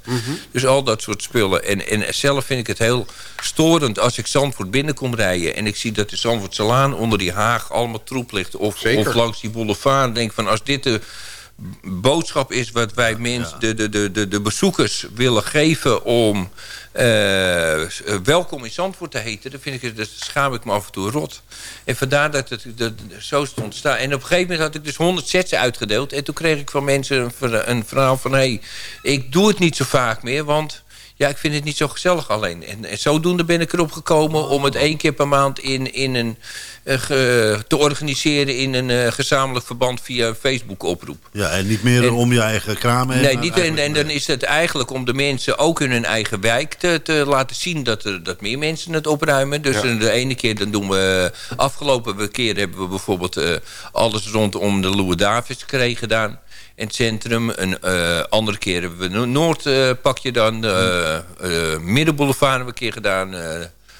Dus al dat soort spullen. En, en zelf vind ik het heel storend als ik Zandvoort binnenkom rijden. En ik zie dat de Zandvoortse Laan onder die haag allemaal troep ligt. Of, Zeker. of langs die boulevard. denk van als dit de boodschap is wat wij mensen, de, de, de, de, de bezoekers willen geven om eh, welkom in Zandvoort te heten, dan vind ik dan schaam ik me af en toe rot. En vandaar dat het dat, zo stond staan. En op een gegeven moment had ik dus 100 sets uitgedeeld. En toen kreeg ik van mensen een, een verhaal van... hé, hey, ik doe het niet zo vaak meer, want ja, ik vind het niet zo gezellig alleen. En, en zodoende ben ik erop gekomen om het één keer per maand in, in een, eh, ge- te organiseren... in een eh, gezamenlijk verband via een Facebook-oproep. Ja, en niet meer En- om je eigen kraam heen. Nee, niet, en, en dan is het eigenlijk om de mensen ook in hun eigen wijk te, te laten zien dat, er, dat meer mensen het opruimen. Dus Ja. de ene keer dan doen we. Afgelopen keer hebben we bijvoorbeeld eh, alles rondom de Louis Davids gedaan. In het centrum. Een eh, andere keer hebben we No- Noordpakje dan. eh eh, Middenboulevard hebben we een keer gedaan. eh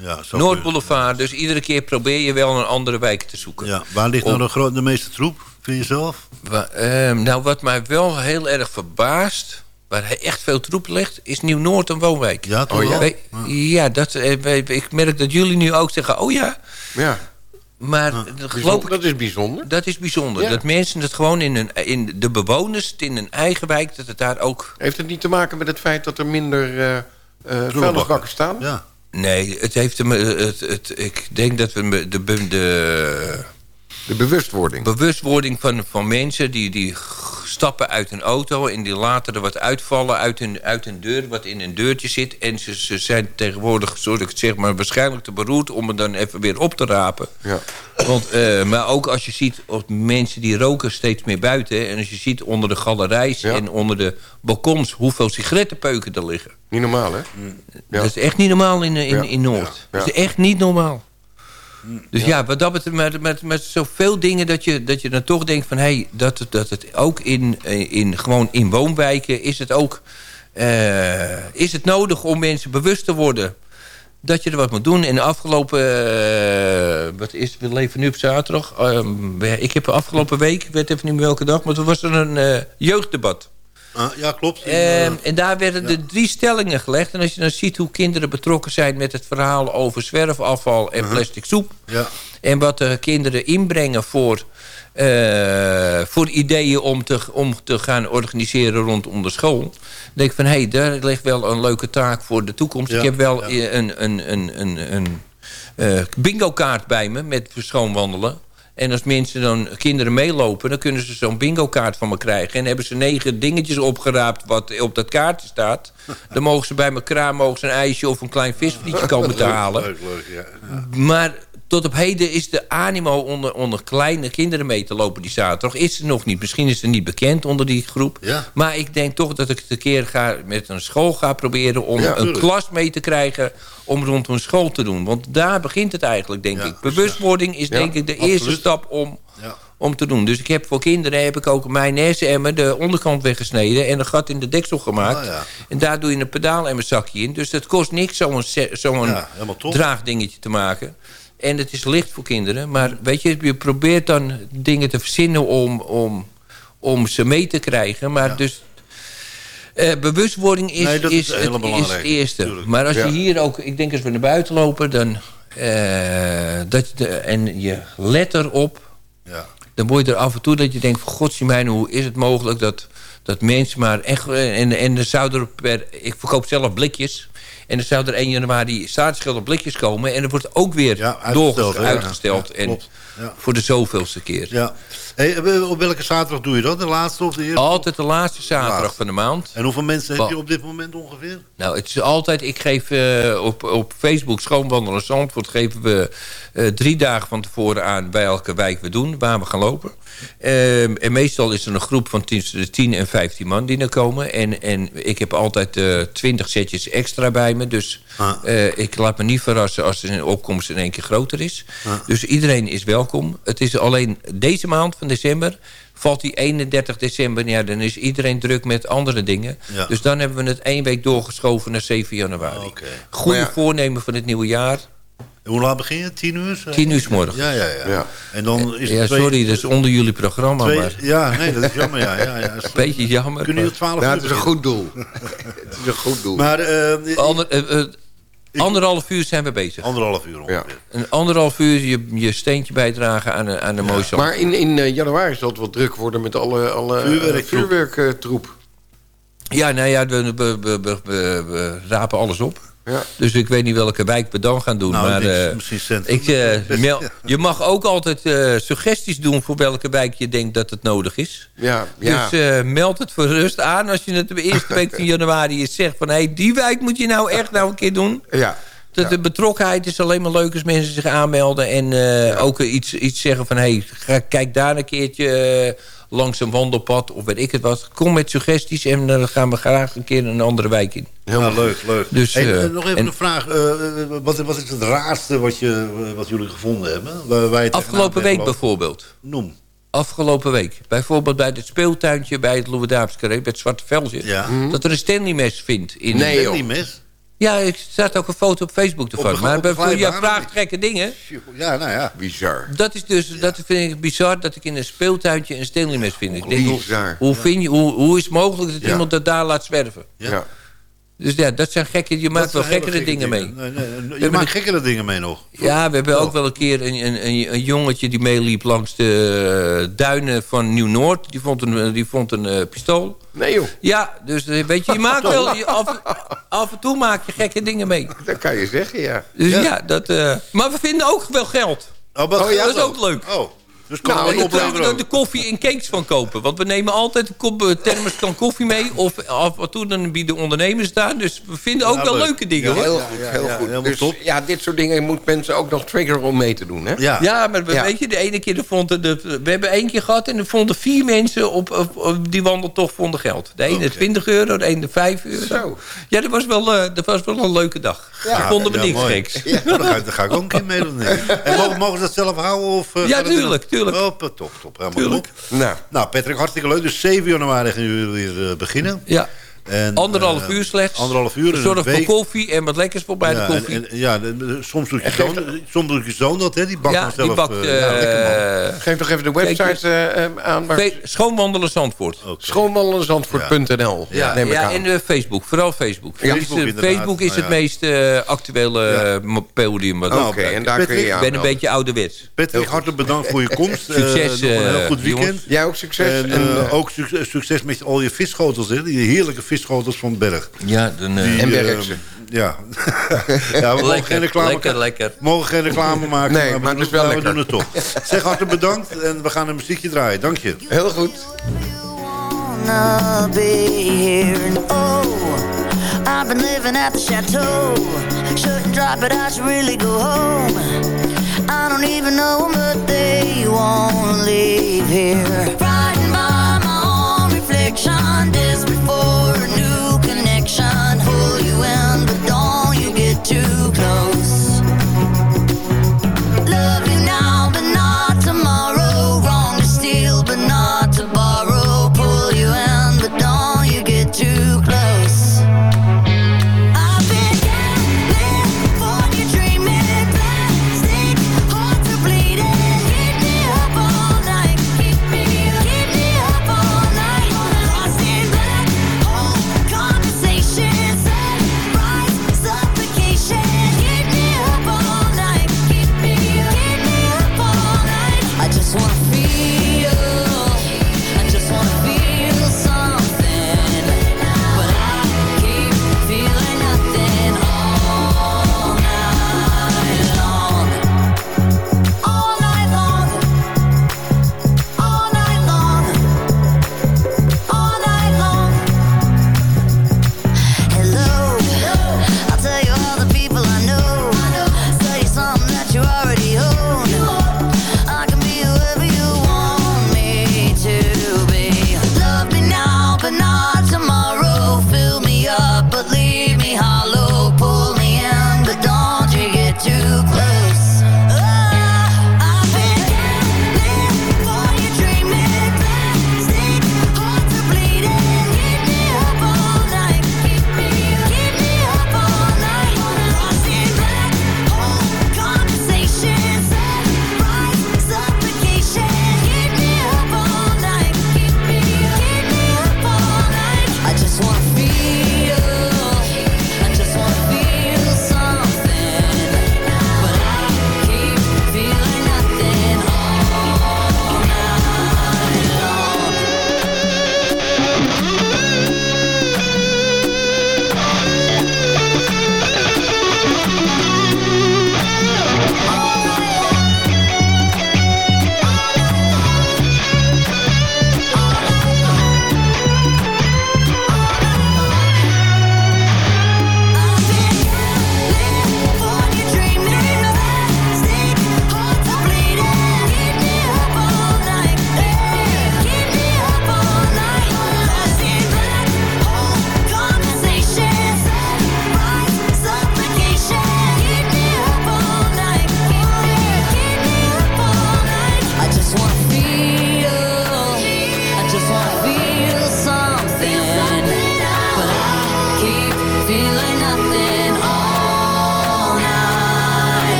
Ja, Noordboulevard. Dus iedere keer probeer je wel een andere wijk te zoeken. Ja, waar ligt nou de, meeste troep? Vind je zelf? Wa- ehm, nou, wat mij wel heel erg verbaast... waar echt veel troep ligt... is Nieuw-Noord een woonwijk. Ja, toch Oh, ja? ja, dat, ik merk dat jullie nu ook zeggen... oh ja, Ja, maar geloof ik... dat is bijzonder. Dat is bijzonder. Ja. Dat mensen het gewoon in, hun, in de bewoners... het in hun eigen wijk, dat het daar ook... Heeft het niet te maken met het feit dat er minder eh eh vuilnisbakken staan? Ja. Nee, het heeft hem, het, het, ik denk dat we de, de, De bewustwording. Bewustwording van, van mensen die, die stappen uit een auto... en die later er wat uitvallen uit een, uit een deur, wat in een deurtje zit. En ze, ze zijn tegenwoordig, zoals ik het zeg maar, waarschijnlijk te beroerd... om het dan even weer op te rapen. Ja. Want, uh, maar ook als je ziet of mensen die roken steeds meer buiten... en als je ziet onder de galerijs Ja. en onder de balkons... hoeveel sigarettenpeuken er liggen. Niet normaal, hè? Ja. Dat is echt niet normaal in, in, Ja. in Noord. Dat is echt niet normaal. Dus ja, wat dat betreft, met, met, met zoveel dingen dat je, dat je dan toch denkt van... hé, hey, dat, het- dat het ook in, eh, in, gewoon in woonwijken is het ook... eh, is het nodig om mensen bewust te worden dat je er wat moet doen. En de afgelopen... eh, wat is We leven nu op zaterdag. Ehm, ik heb de afgelopen week, ik weet even niet meer welke dag... maar toen was er een jeugddebat. Ah, ja, klopt. Ehm, en daar werden de drie stellingen gelegd. En als je dan ziet hoe kinderen betrokken zijn met het verhaal over zwerfafval en plastic soep. ja. En wat de kinderen inbrengen voor, eh, voor ideeën om te, om te gaan organiseren rondom de school. Dan denk ik van, hé, hey, daar ligt wel een leuke taak voor de toekomst. Ja, ik heb wel eh, een, een, een, een, een eh, bingo kaart bij me met schoonwandelen. En als mensen dan, kinderen meelopen... dan kunnen ze zo'n bingo kaart van me krijgen. En hebben ze negen dingetjes opgeraapt wat op dat kaartje staat. Dan mogen ze bij mijn kraam mogen ze een ijsje of een klein visvlietje komen te halen. Leuk, leuk, ja. ja. Maar tot op heden is de animo onder, onder kleine kinderen mee te lopen die zaterdag... is er nog niet. Misschien is het niet bekend onder die groep. Ja. Maar ik denk toch dat ik het een keer ga, met een school ga proberen... om Ja, een klas mee te krijgen om rond een school te doen. Want daar begint het eigenlijk, denk Ja, ik. Bewustwording is denk ik de absoluut. eerste stap om, om te doen. Dus ik heb voor kinderen heb ik ook mayonaise-emmer... de onderkant weggesneden en een gat in de deksel gemaakt. Ah, ja. En daar doe je een pedaalemmerzakje in. Dus dat kost niks zo'n zo'n Ja, draagdingetje te maken. En het is licht voor kinderen. Maar weet je, je probeert dan dingen te verzinnen om, om, om ze mee te krijgen. Maar dus... eh, bewustwording is, Nee, is, is het, is belangrijk, het eerste. tuurlijk. Maar als Ja. je hier ook... Ik denk als we naar buiten lopen... Dan, eh, dat de, en je let erop... Ja. Dan word je er af en toe dat je denkt... van godzijdank, hoe is het mogelijk dat, dat mensen maar echt... En, en er zou er per... Ik verkoop zelf blikjes... En er zou er 1 januari staatsschilder blikjes komen... en er wordt ook weer Ja, uitgesteld, doorgesteld, hè? uitgesteld. Ja, en voor de zoveelste keer. ja. Hey, eh, op welke zaterdag doe je dat? De laatste of de eerste? Altijd de laatste zaterdag Laatste. van de maand. En hoeveel mensen heb je op dit moment ongeveer? Nou, het is altijd... Ik geef eh, op, op Facebook Schoonwandelen Zandvoort... geven we eh, drie dagen van tevoren aan... bij welke wijk we doen, waar we gaan lopen. Ehm, en meestal is er een groep van tussen de 10 en 15 man die er komen. En, en ik heb altijd eh 20 setjes extra bij me. Dus Ah. eh, ik laat me niet verrassen als de opkomst in één keer groter is. Dus iedereen is welkom. Het is alleen deze maand van december... Valt die 31 december, ja, dan is iedereen druk met andere dingen. Ja. Dus dan hebben we het één week doorgeschoven naar 7 januari. Oké. Goede ja. voornemen van het nieuwe jaar. Hoe laat begin je? Tien uur? 10 je? uur 's morgens. Ja, ja, ja. Ja. En dan is het Ja, twee- sorry, dat is onder jullie programma, twee- maar Ja, nee, dat is jammer. Ja, ja, ja. een beetje jammer. Kunnen jullie twaalf Ja, uur het is een goed doel. het is een goed doel. Maar eh, Ander, eh, eh, anderhalf uur zijn we bezig. anderhalf uur ongeveer. Een anderhalf uur je, je steentje bijdragen aan aan een mooie. Maar in, in eh, januari zal het wel druk worden met alle, alle eh, Vuurwerktroep. vuurwerktroep. Ja, nou ja, we, we, we, we, we- we rapen alles op. Ja. Dus ik weet niet welke wijk we dan gaan doen. Nou, maar eh, ik, eh, mel- je mag ook altijd eh, suggesties doen voor welke wijk je denkt dat het nodig is. Ja, ja. Dus meld het voor rust aan als je het de eerste week van januari eens zegt van... hé, hey, die wijk moet je nou echt nou een keer doen. ja. Dat De betrokkenheid is alleen maar leuk als mensen zich aanmelden... en ook iets, iets zeggen van... hé, hey, kijk daar een keertje langs een wandelpad of weet ik het wat. Kom met suggesties en dan gaan we graag een keer een andere wijk in. Ja, leuk, leuk. Dus, Hey, eh, eh, nog even en- een vraag. eh, eh, wat, wat is het raarste wat, je, wat jullie gevonden hebben? Waar, Afgelopen week bijvoorbeeld. Noem. Afgelopen week. Bijvoorbeeld bij het speeltuintje bij het Carré... bij het Zwarte Veldje. Ja. Dat er een Stanley mes vindt. In, Nee, Ben joh. die mes? Ja, er staat ook een foto op Facebook ervan. de- maar voor je vraagt gekke dingen... Ja, nou ja. Bizar. Dat is dus, dat vind ik bizar dat ik in een speeltuintje een Stanley vind. Ik denk, hoe, Bizar. hoe, vind je, hoe, hoe is het mogelijk dat Ja. iemand dat daar laat zwerven? Ja. Dus ja, dat zijn gekke, je maakt Dat wel gekkere gekke dingen mee. Nee, nee, nee, je maakt gekkere dingen mee nog. Ja, we hebben Oh. ook wel een keer een, een, een, een jongetje die meeliep langs de eh, duinen van Nieuw-Noord. Die vond een, die vond een eh, pistool. Nee joh, Ja, dus eh, weet je, je maakt wel, je, af, af en toe maak je gekke dingen mee. dat kan je zeggen, ja. Dus ja, Ja. dat... eh, maar we vinden ook wel geld. Oh, wat- Oh, ja, dat is ook leuk. Oh. Dus kan nou, je er de koffie en cakes van kopen. Want we nemen altijd een kop, thermos kan koffie mee. Of af en toe dan bieden ondernemers daar. Dus we vinden ook wel leuke dingen. hoor. Heel goed, heel goed. Dus top. ja, dit soort dingen moet mensen ook nog triggeren om mee te doen. Hè? Ja. ja, maar weet je, de ene keer de vonden de, we hebben één keer gehad en er vonden vier mensen op, op, die wandeltocht vonden geld. De ene 20 euro, de ene 5 euro. Zo. Ja, dat was wel, uh, dat was wel een leuke dag. Ja, vonden we niks geks. Ja. dan, ga, dan, ga, ik ook een keer meedoen. En mogen, mogen ze dat zelf houden? Of, uh, ja, tuurlijk, tuurlijk. Oh, top, top. Helemaal tuurlijk. Nou. nou, Patrick, hartstikke leuk. Dus 7 januari gaan jullie weer uh, beginnen. Ja. En, anderhalf uur slechts. Anderhalf uur. Zorg voor koffie en wat lekkers voor bij de koffie. En, ja, soms doet je, zoon, soms doet je zoon dat, hè? Die bakt ja, zelf. Die bakt, uh, ja, Geef nog even de website uh, aan. Maar... Schoonwandelen Zandvoort. Okay. Schoonwandelenzandvoort.nl. Ja, ja, ja en Facebook. Vooral Facebook. Facebook, Facebook is het meest actuele podium. Oké, en daar kun je Ik ben een beetje ouderwets. Patrick, hartelijk bedankt voor je komst. Succes. een heel goed weekend. Jij ook succes. En ook succes met al je visschotels, hè? Die heerlijke visschotels van Berg. Ja, dan, uh, en Bergse. ja. ja, we mogen geen reclame, lekker, lekker. mogen geen reclame maken, nee, maar, maar we, wel we doen het toch. Zeg hartelijk bedankt en we gaan een muziekje draaien. Dank je. Heel goed. I've been living at the chateau. Shouldn't drop it, I should really go home. I don't even know them, but they won't leave here. Riding by my own reflection, desperate for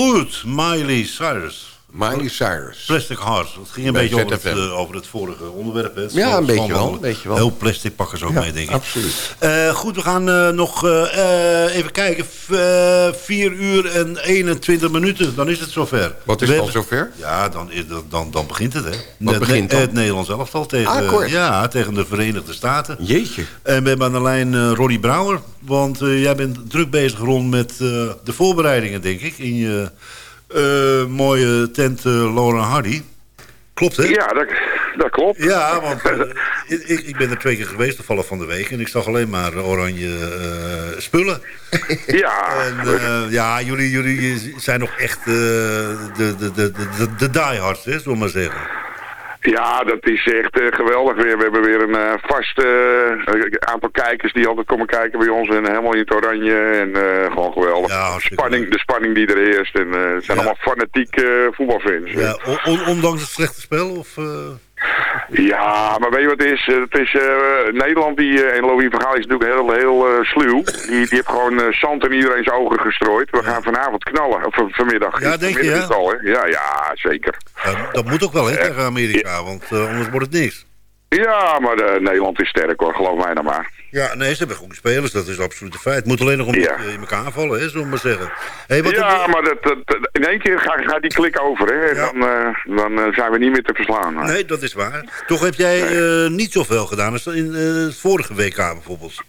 Goed, Miley Cyrus. Miley Cyrus. Plastic Heart. Het ging een Bij beetje over het, eh, over het vorige onderwerp. Hè. Ja, een beetje wel, een beetje wel. Heel plastic pakken ze ook Ja, mee, denk ik. absoluut. Eh, goed, we gaan eh, nog even kijken. V- eh, 4 uur en 21 minuten. Dan is het zover. Wat is het al hebben- zover? Ja, dan, is- dan, dan, dan begint het, hè. Wat Het- begint dan? Het Nederlands elftal tegen, ja, tegen de Verenigde Staten. Jeetje. En we hebben aan de lijn Ronnie Brouwer. Want jij bent druk bezig rond met de voorbereidingen, denk ik. In je, Uh, mooie tent uh, Laura Hardy. Klopt, hè? Ja, dat, dat klopt. Ja, want uh, ik, ik, ben er twee keer geweest toevallig van de week... en ik zag alleen maar oranje spullen. Ja. En ja, jullie, jullie zijn nog echt de, de, de, de, de, de diehards, hè, zullen we maar zeggen. Ja, dat is echt uh, geweldig weer. We hebben weer een uh, vast uh, aantal kijkers die altijd komen kijken bij ons. En helemaal in het oranje. En gewoon geweldig. Ja, spanning, de spanning die er heerst. En het zijn ja. allemaal fanatieke voetbalfans. Ja, on ondanks het slechte spel? Of, ja, maar weet je wat het is? Het is uh, Nederland, die, uh, en Louis van Gaal is natuurlijk heel, heel uh, sluw. Die, die heeft gewoon zand in iedereen's ogen gestrooid. We gaan vanavond knallen, of vanmiddag. Ja, denk je, al, hè? Ja, ja, zeker. dat moet ook wel, hè, tegen Amerika, want anders wordt het niks. Ja, maar Nederland is sterk, hoor. Geloof mij nou maar. Ja, nee, ze hebben goede spelers, dat is absoluut een feit. Het moet alleen nog om ja. in elkaar vallen, hè, zullen we maar zeggen. Hey, wat ja, maar dat, dat, in één keer gaat ga die klik over, hè. Ja. Dan, uh, dan zijn we niet meer te verslaan. Nee, dat is waar. Toch heb jij nee. uh, niet zoveel gedaan als in het vorige WK bijvoorbeeld.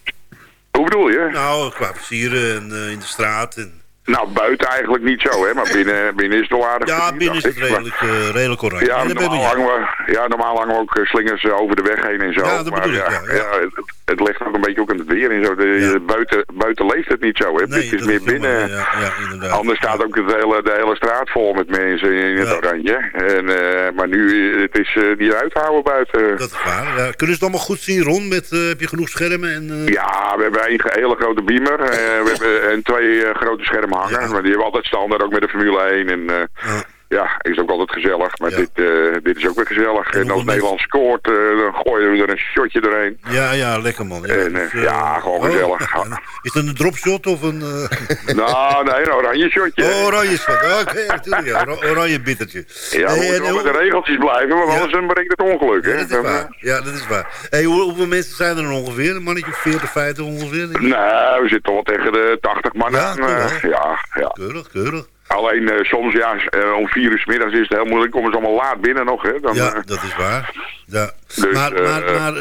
Hoe bedoel je? Nou, qua versieren en in de straat en... Nou, buiten eigenlijk niet zo, hè. Maar binnen, binnen is het wel aardig. Ja, binnen is het redelijk, uh, redelijk correct. Ja, normaal hangen, we, ja, normaal hangen we ook slingers over de weg heen en zo. Ja, dat maar, bedoel ja, ik, ja. ja. het, het, ligt ook een beetje ook in het weer en zo. De, buiten, buiten leeft het niet zo, hè. Nee, het is meer binnen. Allemaal, Anders staat ook het hele, de hele straat vol met mensen in het oranje. En, uh, maar nu, het is uh, niet uithouden buiten. Dat is waar. Ja. Kunnen ze het allemaal goed zien, Ron? Met, heb je genoeg schermen? En, Ja, we hebben een hele grote beamer. we hebben en twee grote schermen hangen. Maar die hebben altijd standaard ook met de Formule 1. En uh, ja. is ook altijd gezellig. Maar ja. dit, uh, dit is ook weer gezellig. En, en als Nederland scoort, uh, dan gooien we er een shotje doorheen. Ja, ja, lekker man. Ja, en, dus, ja gewoon oh, gezellig. Is het een dropshot of een... nou, nee, een oranje shotje. Oh, oranje shot. Oké, okay, natuurlijk. Ja. oranje bittertje. Ja, we hey, moeten wel met de regeltjes blijven, want anders brengt het ongeluk. Hè? Ja, dat is waar. Ja, dat is waar. Hey, hoe, hoeveel mensen zijn er ongeveer? Een mannetje 40, 50 ongeveer? Nee, we zitten toch wel tegen de 80 mannen. Ja, ja, ja. Keurig, keurig. Alleen uh, soms, ja, uh, om vier uur s middags is het heel moeilijk. Komen ze allemaal laat binnen nog, hè. Dan, ja, uh, dat is waar. Ja. Dus, maar maar, maar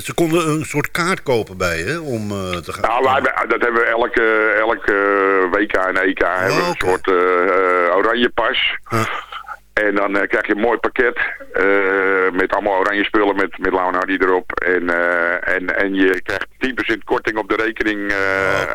ze konden een soort kaart kopen bij je, om te gaan... Nou, wij, dat hebben we elke, elke WK en EK. Oh, hebben we een soort oranje pas. En dan uh, krijg je een mooi pakket uh, met allemaal oranje spullen met, met Leonardi erop. En, uh, en, en je krijgt 10% korting op de rekening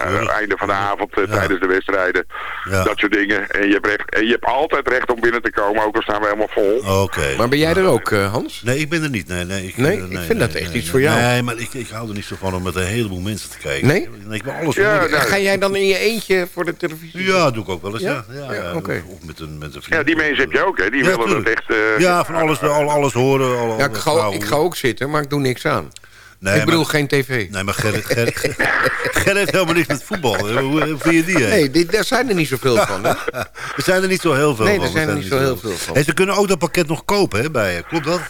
aan het einde van de avond ja. tijdens de wedstrijden. Ja. Dat soort dingen. En je, hebt recht, en je hebt altijd recht om binnen te komen, ook al staan we helemaal vol. Oké. Okay. Maar ben jij er ook, Hans? Nee, ik ben er niet. Nee, nee, ik, nee, nee ik vind nee, dat echt iets voor jou. Nee, maar ik, ik hou er niet zo van om met een heleboel mensen te kijken. Nee? Ik ben alles ja, nou, Ga jij dan in je eentje voor de televisie? Ja, doe ik ook wel eens, ja. ja, ja, okay. Of met een, met een vriend. Ja, die mensen heb je ook, hè. Die willen dat echt... Uh, ja, van alles, al, alles horen. Al, ja, ik ga, ik ga ook zitten, maar ik doe niks aan. Nee, ik bedoel maar, geen tv. Nee, maar Gerrit, Gerrit, Gerrit heeft helemaal niks met voetbal. Hoe, hoe vind je die? Hè? Nee, die, daar zijn er niet zoveel van. Hè? er zijn er niet zo heel veel nee, van. Nee, er zijn er niet zo heel veel van. Hey, ze kunnen ook dat pakket nog kopen hè, bij je. Klopt dat?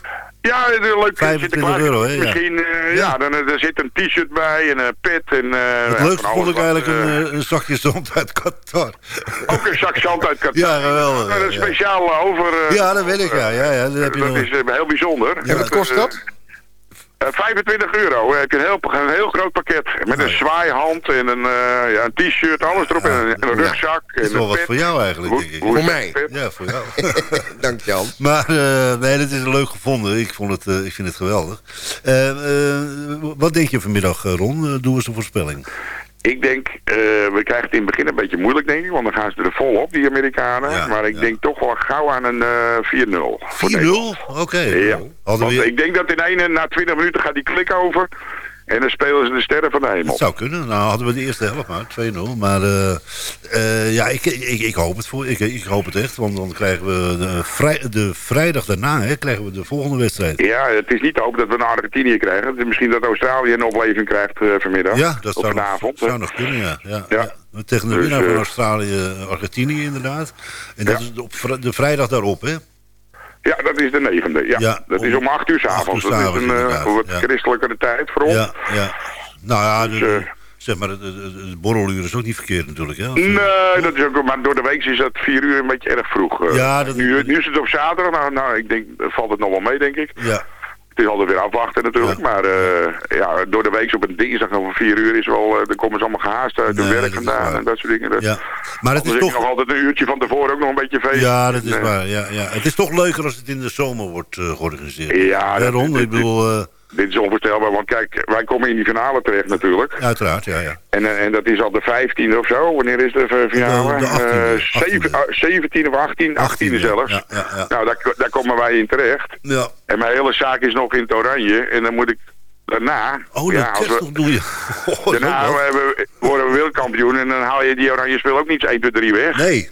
Ja, leuk. 25 euro, hè? Misschien, uh, ja, ja dan, er zit een t-shirt bij en een pet. En, uh, het leukste vond ik eigenlijk uh, een, een, zakje zand uit Qatar. Ook een zak zand uit Qatar. Ja, geweldig. Een speciaal over... ja, dat weet ik, ja. ja, ja dat heb je dat nog. is heel bijzonder. En wat kost dat? Uh, 25 euro. Dan heb je een heel, een heel groot pakket. Met een zwaaihand en een, uh, ja, een t-shirt, alles erop. En een, en een rugzak. Dat is wel wat voor jou eigenlijk, denk ik. Voor mij? Ja, voor jou. Dank Jan. Maar uh, nee, dat is leuk gevonden. Ik, vond het, ik vind het geweldig. wat denk je vanmiddag, Ron? Doe eens een voorspelling. Ik denk, uh, we krijgen het in het begin een beetje moeilijk, denk ik. Want dan gaan ze er vol op, die Amerikanen. Ja, maar ik ja. denk toch wel gauw aan een uh, 4-0. 4-0? Oké. Okay. Ja. Want we... ik denk dat in één, na 20 minuten gaat die klik over. En dan spelen ze de sterren van de hemel. Dat zou kunnen. Nou hadden we de eerste helft maar, 2-0. Maar uh, uh, ja, ik, ik, ik, hoop het voor. Ik, ik hoop het echt. Want dan krijgen we de, vrij, de vrijdag daarna hè, krijgen we de volgende wedstrijd. Ja, het is niet te hopen dat we naar Argentinië krijgen. Is misschien dat Australië een opleving krijgt uh, vanmiddag. Ja, dat zou vanavond. Nog, zou nog kunnen, ja. ja, ja. ja. Tegen de dus, winnaar van Australië, Argentinië inderdaad. En dat is op de vrijdag daarop, hè? Ja, dat is de negende. Ja. ja dat om, is om acht uur s'avonds. Dat is een uh, wat ja. christelijkere tijd voor ons. Ja, ja. Nou ja, dus, de, uh, zeg maar, het, het, het borreluur is ook niet verkeerd natuurlijk. Hè? Of, nee, dat is ook, maar door de week is dat vier uur een beetje erg vroeg. Uh, ja, dat nu, nu is het op zaterdag. Nou, nou ik denk, valt het nog wel mee, denk ik. Ja. Het is altijd weer afwachten natuurlijk. Maar uh, ja, door de week op een dinsdag over vier uur is wel... Uh, dan komen ze allemaal gehaast uit hun werk vandaan en dat soort dingen. Ja. Maar het is toch... nog altijd een uurtje van tevoren ook nog een beetje feest. Ja, dat is waar. Ja, ja. Het is toch leuker als het in de zomer wordt uh, georganiseerd. Ja, Daarom, ik bedoel dit is onvoorstelbaar, want kijk, wij komen in die finale terecht natuurlijk. Uiteraard, ja, ja. En, eh, en dat is al de 15e of zo. Wanneer is de finale? De, de 18e, 17 of 18, 18e, zelfs. Ja, ja, ja. Nou, daar, daar komen wij in terecht. Ja. En mijn hele zaak is nog in het oranje. En dan moet ik daarna... Oh, dat ja, we, doe je. Oh, daarna we, worden we wereldkampioen en dan haal je die oranje speel ook niet 1, 2, 3 weg. Nee.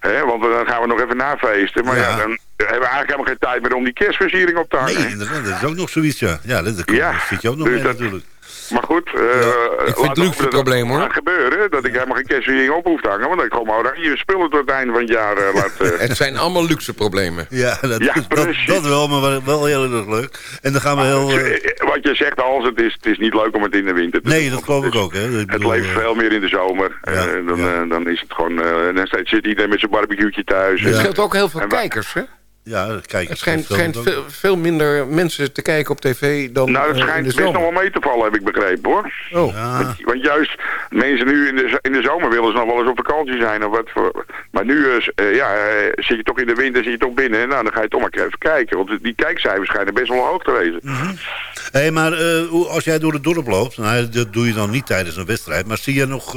He, want dan gaan we nog even nafeesten. Maar ja, dan hebben we eigenlijk helemaal geen tijd meer om die kerstversiering op te hangen. Nee, inderdaad. Dat is ook nog zoiets, ja. Ja, dat, ja, zit je ook nog dus mee dat, natuurlijk. Maar goed, uh, ja, ik vind het luxe probleem hoor. Het gebeuren dat ik helemaal geen kerstversiering op hoef te hangen. Want dan ik gewoon oranje spullen tot het einde van het jaar uh, laat... Uh... het zijn allemaal luxe problemen. Ja, dat, ja, dat, dat, wel, maar wel heel erg leuk. En dan gaan we heel... Wat je zegt, als het is, het is niet leuk om het in de winter te doen. Nee, dat geloof ik ook. Hè. Ik het leeft veel meer in de zomer. Ja, dan, dan is het gewoon... dan zit iedereen met zijn barbecue'tje thuis. Het scheelt ook heel veel kijkers, hè? Ja, kijk, het schijnt, schijnt veel, veel, minder mensen te kijken op tv dan Nou, het uh, schijnt best nog wel mee te vallen, heb ik begrepen, hoor. Oh. Ja. Want, want, juist, mensen nu in de, in de zomer willen ze nog wel eens op vakantie zijn. Of wat voor, maar nu uh, ja, uh, zit je toch in de winter, zit je toch binnen. Nou, dan ga je toch maar even kijken. Want die kijkcijfers schijnen best wel hoog te wezen. Mm -hmm. hey, maar als jij door het dorp loopt, nou, dat doe je dan niet tijdens een wedstrijd. Maar zie je nog,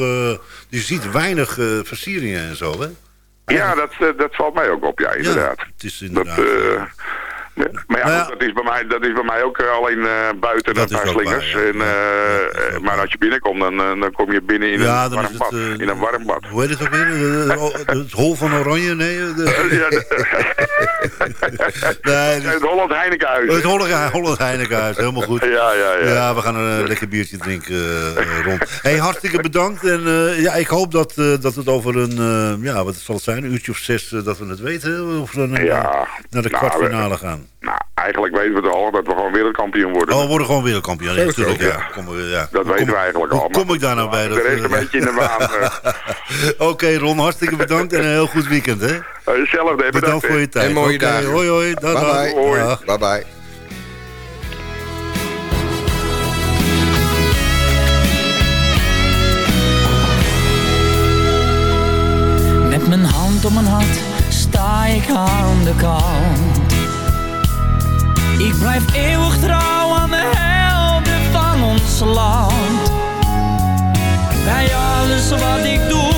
je ziet weinig versieringen en zo, hè? Ja, dat, uh, dat valt mij ook op, ja, inderdaad. Ja, het is inderdaad... Dat, maar ja, nou ja, dat, is bij mij, dat is bij mij ook uh, alleen uh, buiten dat een paar slingers. Waar, ja. en, uh, ja, maar als je binnenkomt, dan, dan kom je binnen in, een, warm het, bad, in een warm bad. Hoe heet het ook weer? het hol van Oranje? Nee, de... nee dus... Het Holland Heinekenhuis. Het Holland, Holland Heinekenhuis, helemaal goed. ja, ja, ja. Ja, we gaan een lekker biertje drinken rond. Hey, hartstikke bedankt. En ja, ik hoop dat, dat het over een, ja, wat zal het zijn, een uurtje of zes, dat we het weten. Of we ja, naar de kwartfinale gaan. Nou, eigenlijk weten we het al, dat we gewoon wereldkampioen worden. Oh, we worden gewoon wereldkampioen, ja, natuurlijk. Ja. Kom, ja. Dat weten we eigenlijk al. Hoe kom ik daar nou bij? De rest een beetje in de waan. Oké, okay, Ron, hartstikke bedankt en een heel goed weekend, hè? Hetzelfde, bedankt. Bedankt voor je tijd. En mooie okay, dagen. Hoi, hoi. Dag, bye, bye. Dag. bye, bye. Met mijn hand op mijn hart sta ik aan de kant. Blijf eeuwig trouw aan de helden van ons land. Bij alles wat ik doe,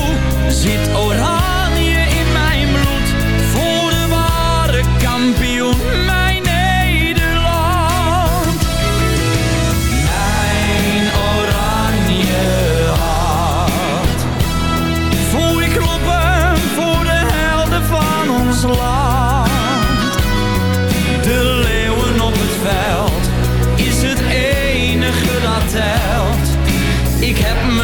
zit oranje in mijn bloed. Voor de ware kampioen, mijn Nederland. Mijn oranje hart. Voel ik kloppen voor de helden van ons land. Ik heb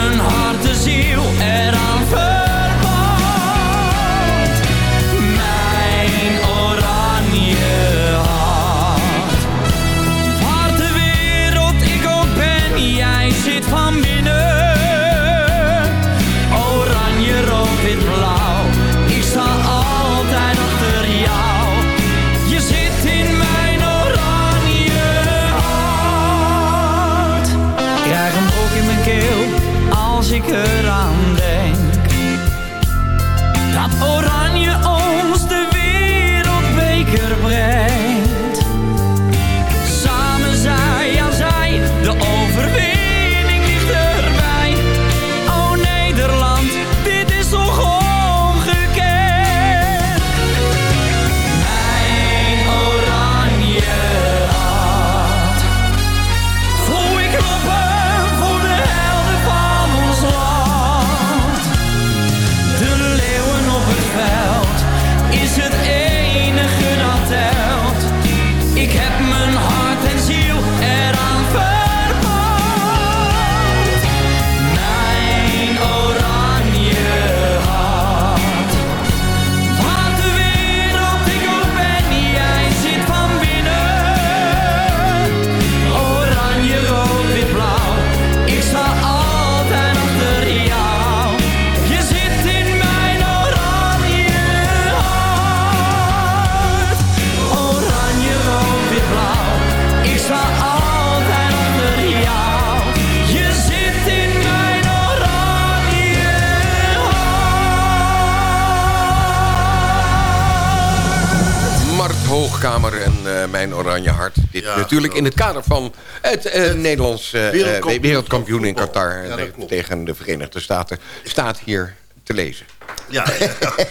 natuurlijk in het kader van het uh, Nederlands uh, wereldkampioen, wereldkampioen in Qatar ja, tegen de Verenigde Staten. Staat hier te lezen. Ja,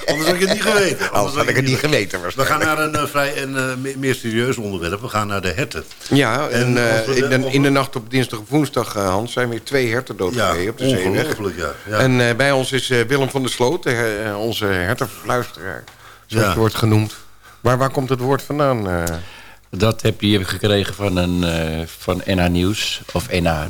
anders had ik het niet geweten. Anders, had ik het niet geweten. We gaan naar een vrij een, meer serieus onderwerp. We gaan naar de herten. Ja, en, in, de, in, de, nacht op dinsdag of woensdag, Hans, zijn weer twee herten doodgereden op de zeeweg. Ja, ja. En bij ons is Willem van der Sloot, onze hertenfluisteraar, zoals het wordt genoemd. Maar waar komt het woord vandaan? Dat heb je gekregen van, een, uh, van NH Nieuws. Of NH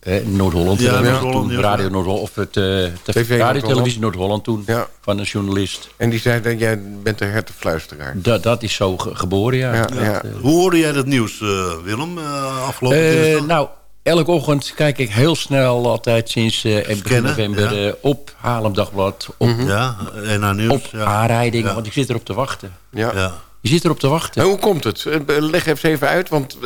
eh, Noord-Holland. Ja, Noord ja. Radio Noord-Holland. Of het uh, TV Radio Televisie Noord-Holland toen. Ja. Van een journalist. En die zei dat jij bent de hertenfluisteraar. Dat, dat is zo ge geboren, ja. ja, ja. Hoe hoorde jij dat nieuws, Willem, afgelopen Nou, elke ochtend kijk ik heel snel altijd sinds uh, begin november ja. uh, op Haarlem Dagblad. Op, -hmm. ja, en aan nieuws, op ja. aanrijding, ja. want ik zit erop te wachten. Ja. Je zit erop te wachten. En hoe komt het? Leg even even uit, want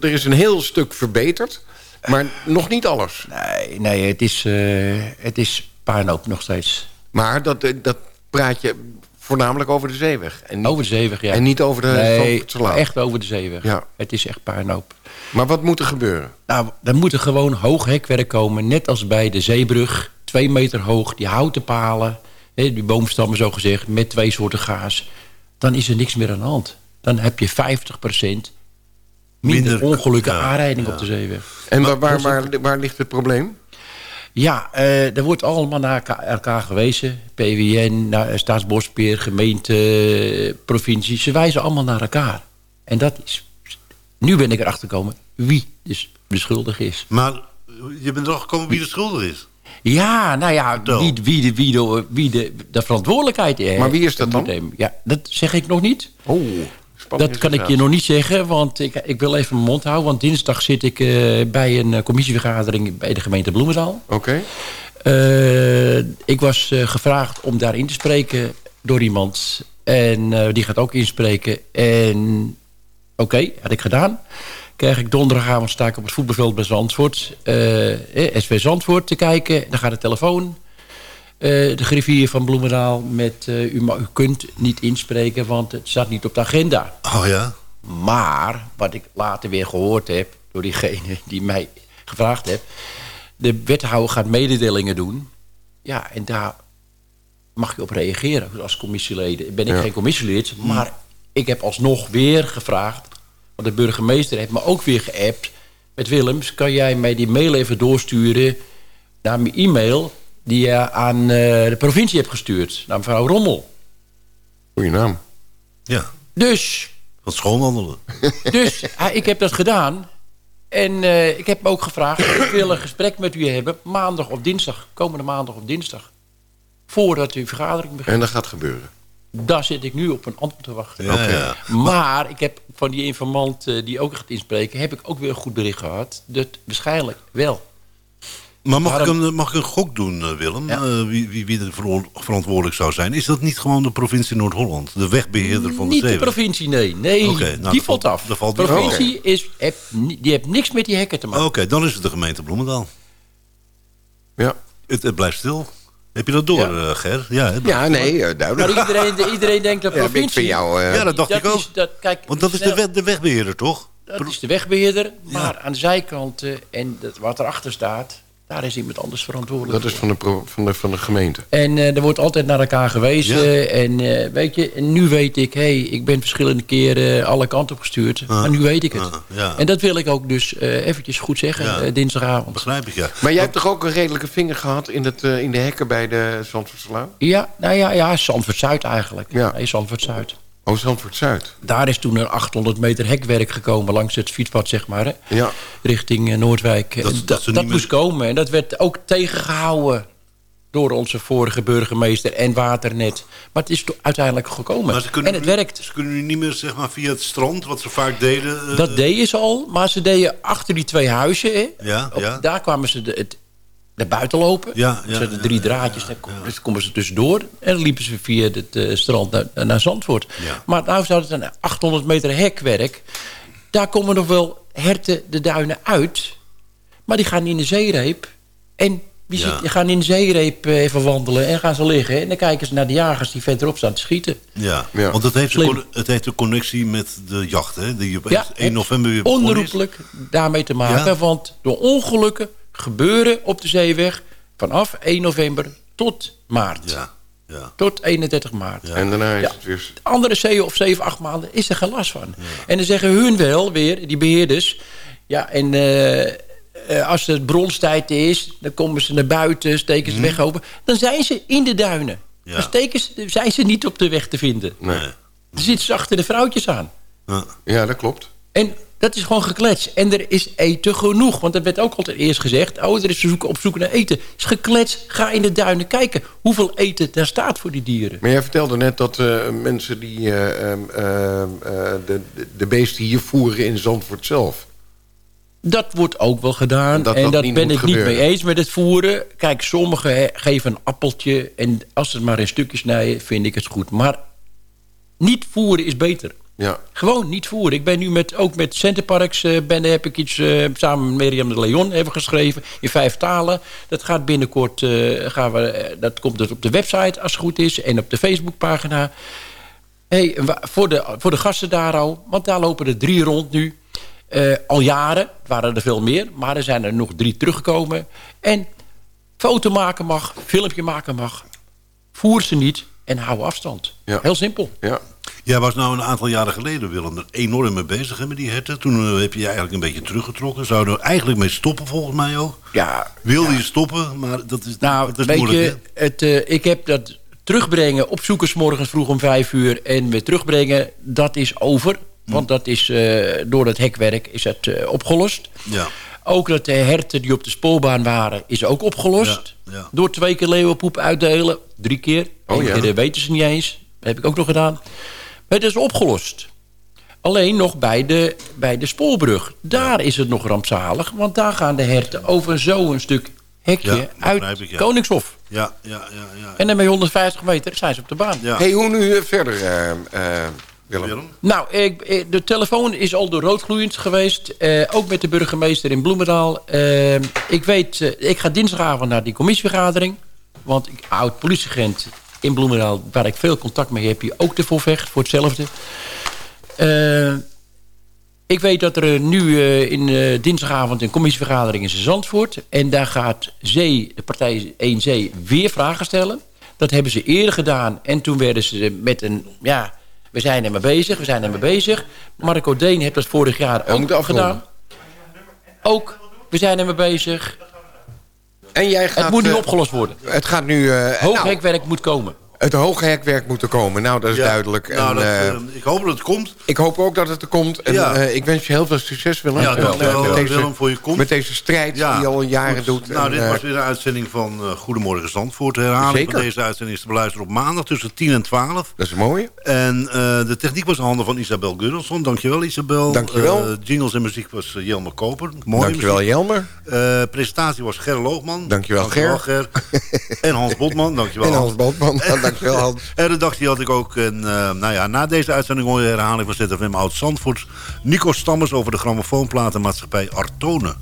er is een heel stuk verbeterd. Maar nog niet alles. Nee, nee het is, uh, het is puinhoop nog steeds. Maar dat, dat praat je voornamelijk over de zeeweg. En niet, over de zeeweg, ja. En niet over de Nee, echt over de zeeweg. Ja. Het is echt puinhoop. Maar wat moet er gebeuren? Nou, er moet er gewoon hoog hekwerk komen. Net als bij de zeebrug. Twee meter hoog, die houten palen. Die boomstammen zo gezegd, met twee soorten gaas. Dan is er niks meer aan de hand. Dan heb je 50% minder, minder ongelukken ja, aanrijding ja. op de zeeweg. En waar, waar, waar, waar ligt het probleem? Ja, uh, er wordt allemaal naar elkaar gewezen. PWN, naar Staatsbosbeheer, gemeente, provincie. Ze wijzen allemaal naar elkaar. En dat is nu ben ik erachter gekomen wie dus de schuldige is. Maar je bent erachter gekomen wie de schuldige is? Ja, nou ja, wie, wie, de, wie, de, wie de, de verantwoordelijkheid heeft. Maar wie is dat dan? Ja, dat zeg ik nog niet. Oh, dat kan ik je nog niet zeggen, want ik, ik wil even mijn mond houden. Want dinsdag zit ik uh, bij een uh, commissievergadering bij de gemeente Bloemendaal. Oké. Okay. Uh, ik was gevraagd om daarin te spreken door iemand. En die gaat ook inspreken. En Oké, okay, had ik gedaan. Krijg ik donderdagavond sta ik op het voetbalveld bij Zandvoort. Uh, eh, SV Zandvoort te kijken. Dan gaat de telefoon. Uh, de griffier van Bloemendaal met... Uh, u, u kunt niet inspreken, want het staat niet op de agenda. Oh ja? Maar, wat ik later weer gehoord heb... door diegene die mij gevraagd heeft... de wethouder gaat mededelingen doen. Ja, en daar mag je op reageren als commissieleden. Ben ik ja. geen commissielid, maar ik heb alsnog weer gevraagd... want de burgemeester heeft me ook weer geappt... met Willems, kan jij mij die mail even doorsturen... naar mijn e-mail die je aan uh, de provincie hebt gestuurd. Naar mevrouw Rommel. Goeie naam. Ja. Dus... Wat schoonwandelen. Dus uh, ik heb dat gedaan... En uh, ik heb me ook gevraagd, ik wil een gesprek met u hebben... maandag of dinsdag, komende maandag of dinsdag. Voordat uw vergadering begint. En dat gaat gebeuren? Daar zit ik nu op een antwoord te wachten. Ja, ja. Maar ik heb van die informant uh, die ook gaat inspreken... heb ik ook weer een goed bericht gehad. Dat waarschijnlijk wel. Maar mag, Waarom... ik, een, mag ik een gok doen, uh, Willem? Ja. Uh, wie, wie, wie er verantwoordelijk zou zijn? Is dat niet gewoon de provincie Noord-Holland? De wegbeheerder van de Niet de provincie, nee. Nee, okay, nou, die valt af. Valt de provincie is, heb, die heeft niks met die hekken te maken. Oké, okay, dan is het de gemeente Bloemendaal. Ja. Het, het blijft stil. Heb je dat door, ja. uh, Ger? Ja, ja nee, uh, duidelijk. Maar iedereen, iedereen denkt dat provincie... Ja, jou, uh, ja dat dacht dat ik ook. Is, dat, kijk, Want dat is de, weg, de wegbeheerder, toch? Dat is de wegbeheerder, maar aan de zijkanten en dat, wat erachter staat... Daar is iemand anders verantwoordelijk Dat is van de, pro, van de, van de gemeente. En uh, er wordt altijd naar elkaar gewezen. Ja. En uh, weet je, en nu weet ik... hé, hey, ik ben verschillende keren alle kanten op gestuurd. Ah. Maar nu weet ik het. Ah, ja. En dat wil ik ook dus uh, eventjes goed zeggen, ja. dinsdagavond. Begrijp ik, ja. Maar jij hebt toch ook een redelijke vinger gehad... in, het, in de hekken bij de Zandvoortslaan? Ja, nou ja, ja Zandvoort-Zuid eigenlijk. Ja. Nee, Zandvoort-Zuid. Oh, Zandvoort-Zuid. Daar is toen een 800 meter hekwerk gekomen langs het fietspad, zeg maar. Hè? Ja. Richting uh, Noordwijk. Dat, dat, moest komen. En dat werd ook tegengehouden door onze vorige burgemeester en Waternet. Maar het is uiteindelijk gekomen. en het nu, werkt. Ze kunnen nu niet meer zeg maar, via het strand, wat ze vaak deden... Uh, dat deden ze al, maar ze deden achter die twee huizen. Hè? Ja, Op, ja. Daar kwamen ze de, het, naar buiten lopen. Ja, ja, zetten drie draadjes, ja, dan komen ze tussendoor. En dan liepen ze via het uh, strand naar, naar Zandvoort. Maar nou zou het een 800 meter hekwerk. Daar komen nog wel herten de duinen uit. Maar die gaan in de zeereep. En Wie zit, je gaan in de zeereep eh, even wandelen en gaan ze liggen. En dan kijken ze naar de jagers die verderop staan te schieten. Ja, want het heeft, een, het heeft een connectie met de jacht, hè? Die op ja, 1 november weer Onroepelijk daarmee te maken. Want door ongelukken gebeuren op de zeeweg... vanaf 1 november tot maart. Ja. Ja. Tot 31 maart. Ja. En daarna is het weer... De andere 7 of 7, 8 maanden is er geen last van. En dan zeggen hun wel weer, die beheerders... ja, en uh, als het bronstijd is... dan komen ze naar buiten, steken ze mm. weg open... dan zijn ze in de duinen. Ja. Dan steken ze, zijn ze niet op de weg te vinden. Nee. Er zitten ze achter de vrouwtjes aan. Ja, dat klopt. En dat is gewoon geklets. En er is eten genoeg. Want dat werd ook altijd eerst gezegd. Oh, er is zoeken, op zoek naar eten. is geklets. Ga in de duinen kijken hoeveel eten daar staat voor die dieren. Maar jij vertelde net dat uh, mensen die uh, uh, de, de beesten hier voeren in Zandvoort zelf. Dat wordt ook wel gedaan. Dat en dat ben ik niet mee eens met het voeren. Kijk, sommigen geven een appeltje. En als ze het maar in stukjes snijden, vind ik het goed. Maar niet voeren is beter. Ja. Gewoon niet voeren. Ik ben nu met, ook met Centerparks uh, heb ik iets uh, samen met Miriam de Leon hebben geschreven. In vijf talen. Dat gaat binnenkort, uh, gaan we, dat komt dus op de website als het goed is. En op de Facebookpagina. Hey, voor, de, voor de gasten daar al. Want daar lopen er drie rond nu. al jaren waren er veel meer. Maar er zijn er nog drie teruggekomen. En foto maken mag, filmpje maken mag. Voer ze niet en hou afstand. Ja. Heel simpel. Ja. Jij was nou een aantal jaren geleden, Willem, er enorm mee bezig hè, met die herten. Toen eh, heb je je eigenlijk een beetje teruggetrokken. Zou er eigenlijk mee stoppen, volgens mij ook? Ja. Wilde je stoppen, maar dat is, nou, dat is moeilijk, je, het, uh, Ik heb dat terugbrengen, opzoeken s morgens vroeg om vijf uur... en weer terugbrengen, dat is over. Hm. Want dat is, uh, door het hekwerk is het uh, opgelost. Ja. Ook dat de herten die op de spoorbaan waren, is ook opgelost. Ja, ja. Door twee keer leeuwenpoep uitdelen. Drie keer. Oh, ja. keer weten ze niet eens. Dat heb ik ook nog gedaan. Het is opgelost. Alleen nog bij de, bij de spoorbrug. Daar is het nog rampzalig. Want daar gaan de herten over zo'n stuk hekje uit begrijp ik, ja. Koningshof. Ja, ja, ja. ja. En dan met 150 meter zijn ze op de baan. Ja. hey, hoe nu verder, eh, eh, Willem? Willem? Nou, ik, ik- de telefoon is al door roodgloeiend geweest. Eh, ook met de burgemeester in Bloemendaal. Eh, ik weet, eh, ik ga dinsdagavond naar die commissievergadering. Want ik oud politieagent in Bloemendaal, waar ik veel contact mee heb, hier ook te voorvecht voor hetzelfde. Eh, ik weet dat er nu eh, in eh, dinsdagavond een commissievergadering is in Zandvoort. En daar gaat Zee, de partij 1 Zee weer vragen stellen. Dat hebben ze eerder gedaan. En toen werden ze met een... Ja, we zijn er mee bezig, we zijn er mee bezig. Marco Deen heeft dat vorig jaar ook gedaan. Ook, we zijn er mee bezig. En jij gaat... het moet nu eh, opgelost worden. Het gaat nu... eh, nou, Hooghekwerk moet komen. Het hoge hekwerk moet er komen. Nou, dat is Ja. duidelijk. Nou, en, dat, eh, eh, ik hoop dat het komt. ik hoop ook dat het er komt. En Ja. eh, ik wens je heel veel succes, Willem. Ja, dankjewel, met deze, Willem, voor je komst. Met deze strijd die je al jaren goed. doet. Nou, En, dit was weer een uitzending van Goedemorgen Zandvoort. Herhaling Zeker. van deze uitzending is te beluisteren op maandag tussen 10 en 12. dat is mooi. En de techniek was in handen van Isabel Gurrelson. Dankjewel Isabel. Dankjewel. Jingles en muziek was Jelmer Koper. Mooi Dankjewel, Jelmer. Eh, presentatie was Ger Loogman. Dankjewel, Ger. en Hans Botman. Dankjewel En Hans Botman. Dankjewel, Hans. En redactie had ik ook. En, eh, nou ja, na deze uitzending hoor je de herhaling van ZFM Oud Zandvoort. Nico Stammers over de grammofoonplatenmaatschappij Artone.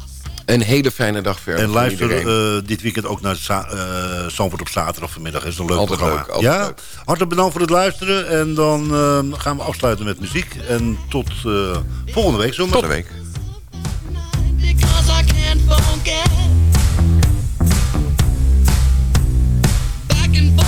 Een hele fijne dag verder. En luister eh, dit weekend ook naar eh, Zandvoort op zaterdag vanmiddag. is een leuk Altijd programma. leuk, altijd ja? leuk. Hartelijk bedankt voor het luisteren. En dan gaan we afsluiten met muziek. En tot eh, volgende week. Zomaar. Tot de week. Back and forth